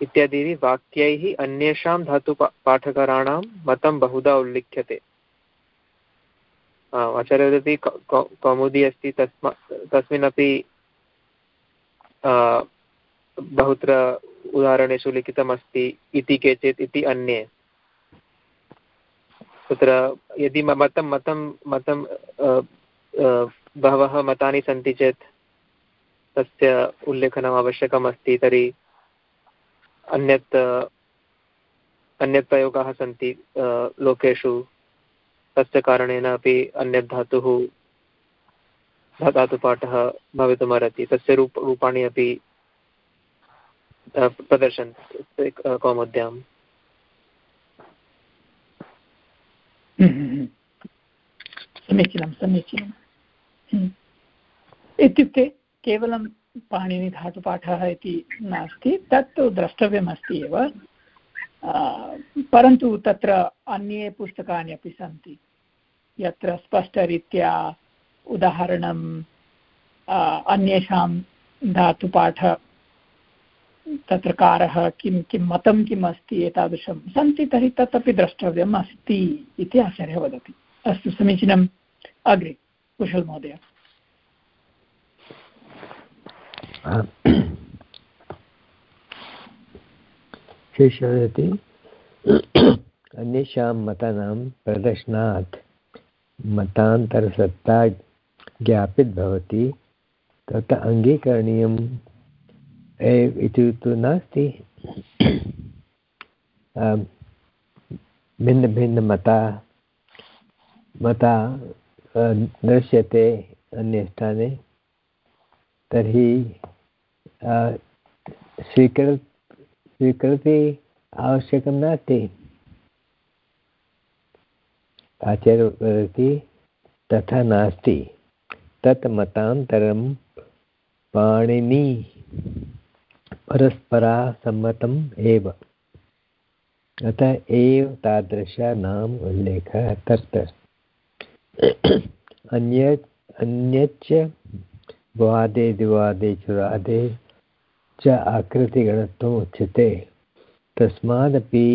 इत्यादीनि वाक्यैः अन्येषां धातु पाठकराणां मतं बहुधा उल्लिख्यते। आचार्य वदति कौमुदी अस्ति, तस्मा, तस्मिन्नपि बहुत्र उदाहरणेषु लिखितमस्ति, इति केचित्, इति अन्ये। तत्र यदि मतं मतं मतं बहवः मतानि सन्ति चेत्, तस्य उल्लेखनम् आवश्यकम् अस्ति तर्हि अन्यत् अन्यत् प्रयोगाः सन्ति लोकेषु। तस्य कारणेन अपि अन्यत् धातुः धातुपाठः भवितुमर्हति। तस्य रूप रूपाणि अपि प्रदर्शन्ति कौमुद्याम्। समीचीनं समीचीनम् हम्म। इत्युक्ते केवलं पाणिनिधातुपाठः इति नास्ति, तत्तु द्रष्टव्यमस्ति एव। परन्तु तत्र अन्ये पुस्तकानि अपि सन्ति। यत्र स्पष्टरीत्या उदाहरणम् अन्येषां धातुपाठ, तत्र कारः किं किं मतं किम् अस्ति एतादृशं सन्ति, तर्हि तदपि द्रष्टव्यम् अस्ति इति आचार्यः वदति। अस्तु, समीचीनम्। अग्रे, कुशल महोदय शेषवदति अन्येषां मतानां प्रदर्शनात् मतान्तरसत्ता ज्ञापित भवति। तत् अङ्गीकरणीयम् एव इति तु नास्ति। भिन्नभिन्नमता, मता दृश्यते अन्यस्थाने। तर्हि स्वीकृ स्वीकृति आवश्यकं नास्ति आचार्य तथा नास्ति। तत् मतान्तरं पाणिनि परस्परासम्मतम् एव। अतः एव तादृशानाम् उल्लेखः तत्र अन्यत् अन्यच्च द्वादे द्विवादे चुरादे च आकृतिगणत्वम् उच्यते तस्मादपि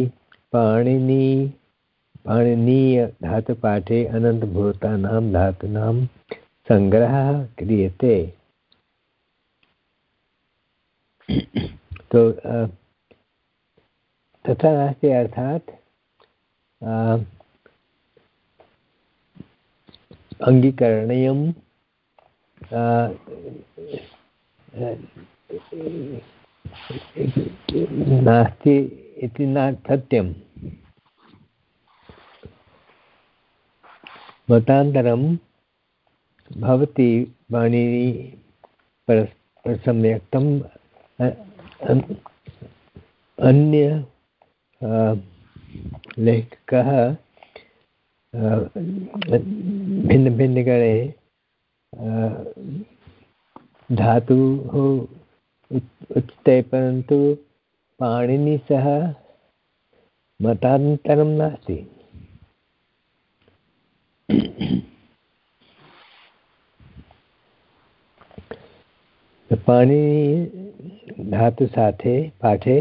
पाणिनी, पाणिनीयधातुपाठे अनन्तभूतानां धातूनां सङ्ग्रहः क्रियते। तो तथा नास्ति अर्थात् अङ्गीकरणीयं नास्ति इति न सत्यं मतान्तरं भवति वाणिनि परसम्यक्तम् अन्य लेखकः भिन्नभिन्नगणे धातुः उच्यते परन्तु पाणिनि सह मतान्तरं नास्ति। पाणिनि धातु साथे पाठे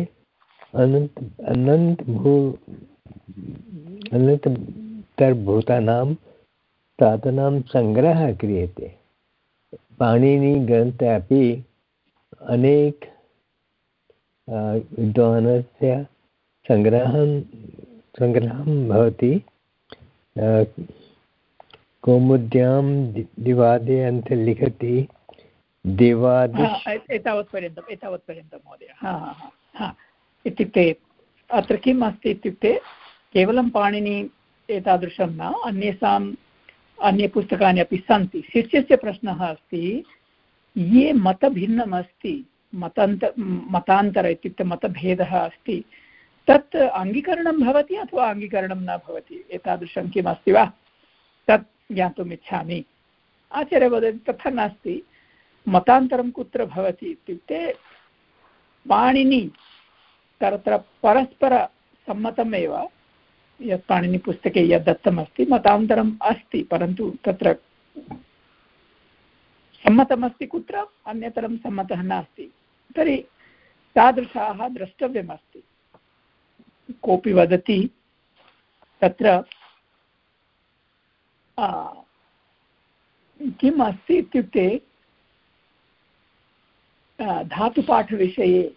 अनन्त अनन्त भू अनन्तर्भूतानां धातूनां सङ्ग्रहः क्रियते पाणिनिग्रन्थे अपि अनेक विद्वानस्य सङ्ग्रहं सङ्ग्रहं भवति। कौमुद्यां दिवादे अन्ते लिखति, दिवादिश एतावत्पर्यन्तम् एतावत्पर्यन्तं महोदय। इत्युक्ते, अत्र किम् अस्ति इत्युक्ते, केवलं पाणिनि एतादृशं न अन्येषाम् अन्यपुस्तकानि अपि सन्ति। शिष्यस्य प्रश्नः अस्ति ये मतभिन्नम् अस्ति मतान्त, मतान्तर इत्युक्ते मतभेदः अस्ति, तत् अङ्गीकरणं भवति अथवा अङ्गीकरणं न भवति? एतादृशं किम् अस्ति वा? तत् ज्ञातुम् इच्छामि। आचार्य वदति तथा नास्ति। मतान्तरं कुत्र भवति इत्युक्ते पाणिनि, तत्र परस्परसम्मतमेव यत् पाणिनिपुस्तके यद् दत्तमस्ति, मतान्तरम् अस्ति, परन्तु तत्र सम्मतमस्ति कुत्र? अन्यतरं सम्मतः नास्ति। तर्हि तादृशाः द्रष्टव्यमस्ति। कोऽपि वदति तत्र किम् अस्ति इत्युक्ते धातुपाठविषये।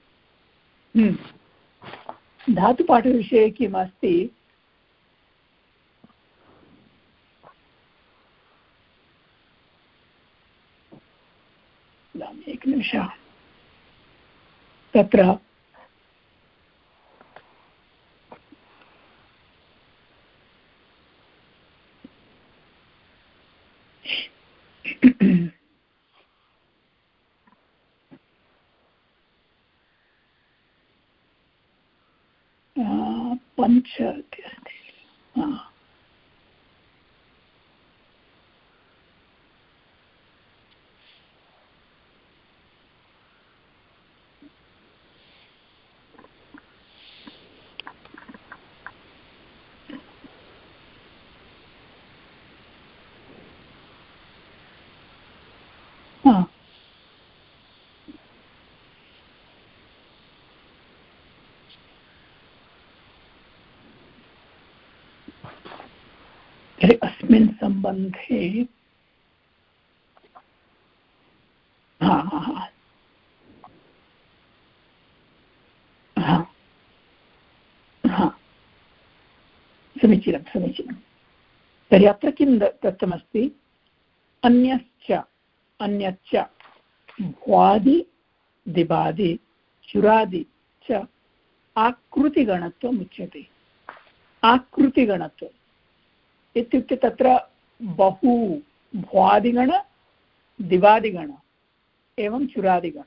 हम्म। धातुपाठविषये किम् अस्ति? एकनिमिषः। तत्र पञ्च अस्ति अस्मिन् सम्बन्धे समीचीनं समीचीनं। तर्हि अत्र किं दत्तमस्ति? अन्यश्च, अन्यच्च भ्वादि, दिबादि चुरादि च आकृतिगणत्वम् उच्यते आकृतिगणत्वम्। इत्युक्ते तत्र बहु भ्वादिगण, दिवादिगण, एवं चुरादिगण।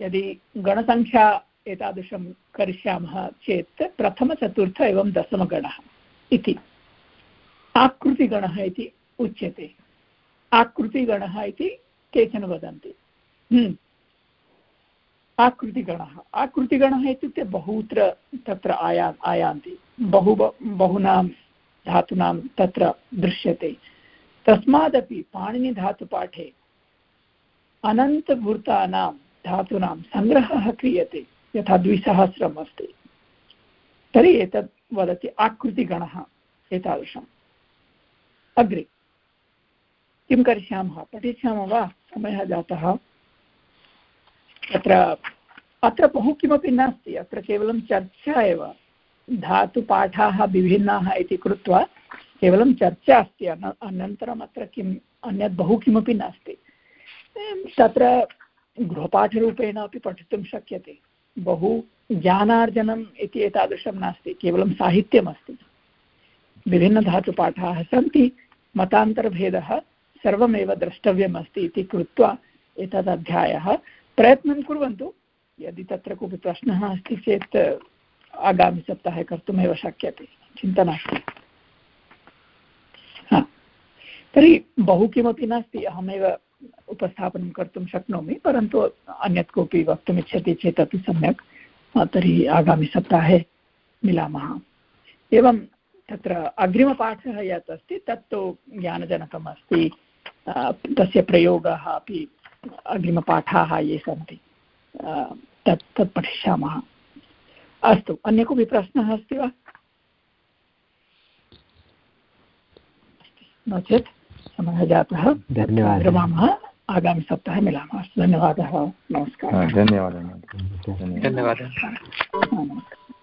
यदि गणसङ्ख्या एतादृशं करिष्यामः चेत् प्रथमचतुर्थ एवं दशमगणः इति। आकृतिगणः इति उच्यते। आकृतिगणः इति केचन वदन्ति। हम्म। आकृतिगणः। आकृतिगणः इत्युक्ते बहुत्र तत्र आया, आयान्ति। बहु, बहुनां धातूनां तत्र दृश्यते। तस्मादपि पाणिनिधातुपाठे अनन्तभूतानां धातूनां सङ्ग्रहः क्रियते, यथा द्विसहस्रम् अस्ति। तर्हि एतत् वदति आकृतिगणः एतादृशम्। अग्रे, किं करिष्यामः? पठिष्यामः वा? समयः जातः। तत्र अत्र बहु किमपि नास्ति, अत्र केवलं चर्चा एव। धातुपाठाः विभिन्नाः इति कृत्वा केवलं चर्चा अस्ति अनन्तरम् अत्र किम्, अन्यत् बहु किमपि नास्ति। तत्र गृहपाठरूपेण अपि पठितुं शक्यते। बहु ज्ञानार्जनम् इति एतादृशं नास्ति, केवलं साहित्यमस्ति। विभिन्नधातुपाठाः सन्ति, मतान्तरभेदः सर्वमेव द्रष्टव्यम् अस्ति इति कृत्वा एतद् अध्यायः प्रयत्नं कुर्वन्तु। यदि तत्र कोऽपि प्रश्नः अस्ति चेत् आगामिसप्ताहे कर्तुमेव शक्यते, चिन्ता नास्ति। तर्हि बहु किमपि नास्ति, अहमेव उपस्थापनं कर्तुं शक्नोमि, परन्तु अन्यत् कोऽपि वक्तुमिच्छति चेत् अपि सम्यक् तर्हि आगामिसप्ताहे मिलामः। एवं तत्र अग्रिमपाठः यत् अस्ति, तत्तु ज्ञानजनकम् अस्ति तस्य प्रयोगः अपि अग्रिमपाठाः ये सन्ति तत् तत् पठिष्यामः। अस्तु अन्य कोऽपि प्रश्नः अस्ति वा? नो चेत् समयः जातः। धन्यवादः। विरमामः। आगामिसप्ताहे मिलामः। अस्तु धन्यवादः। नमस्कारः। धन्यवादः। धन्यवादः। नमस्कारः।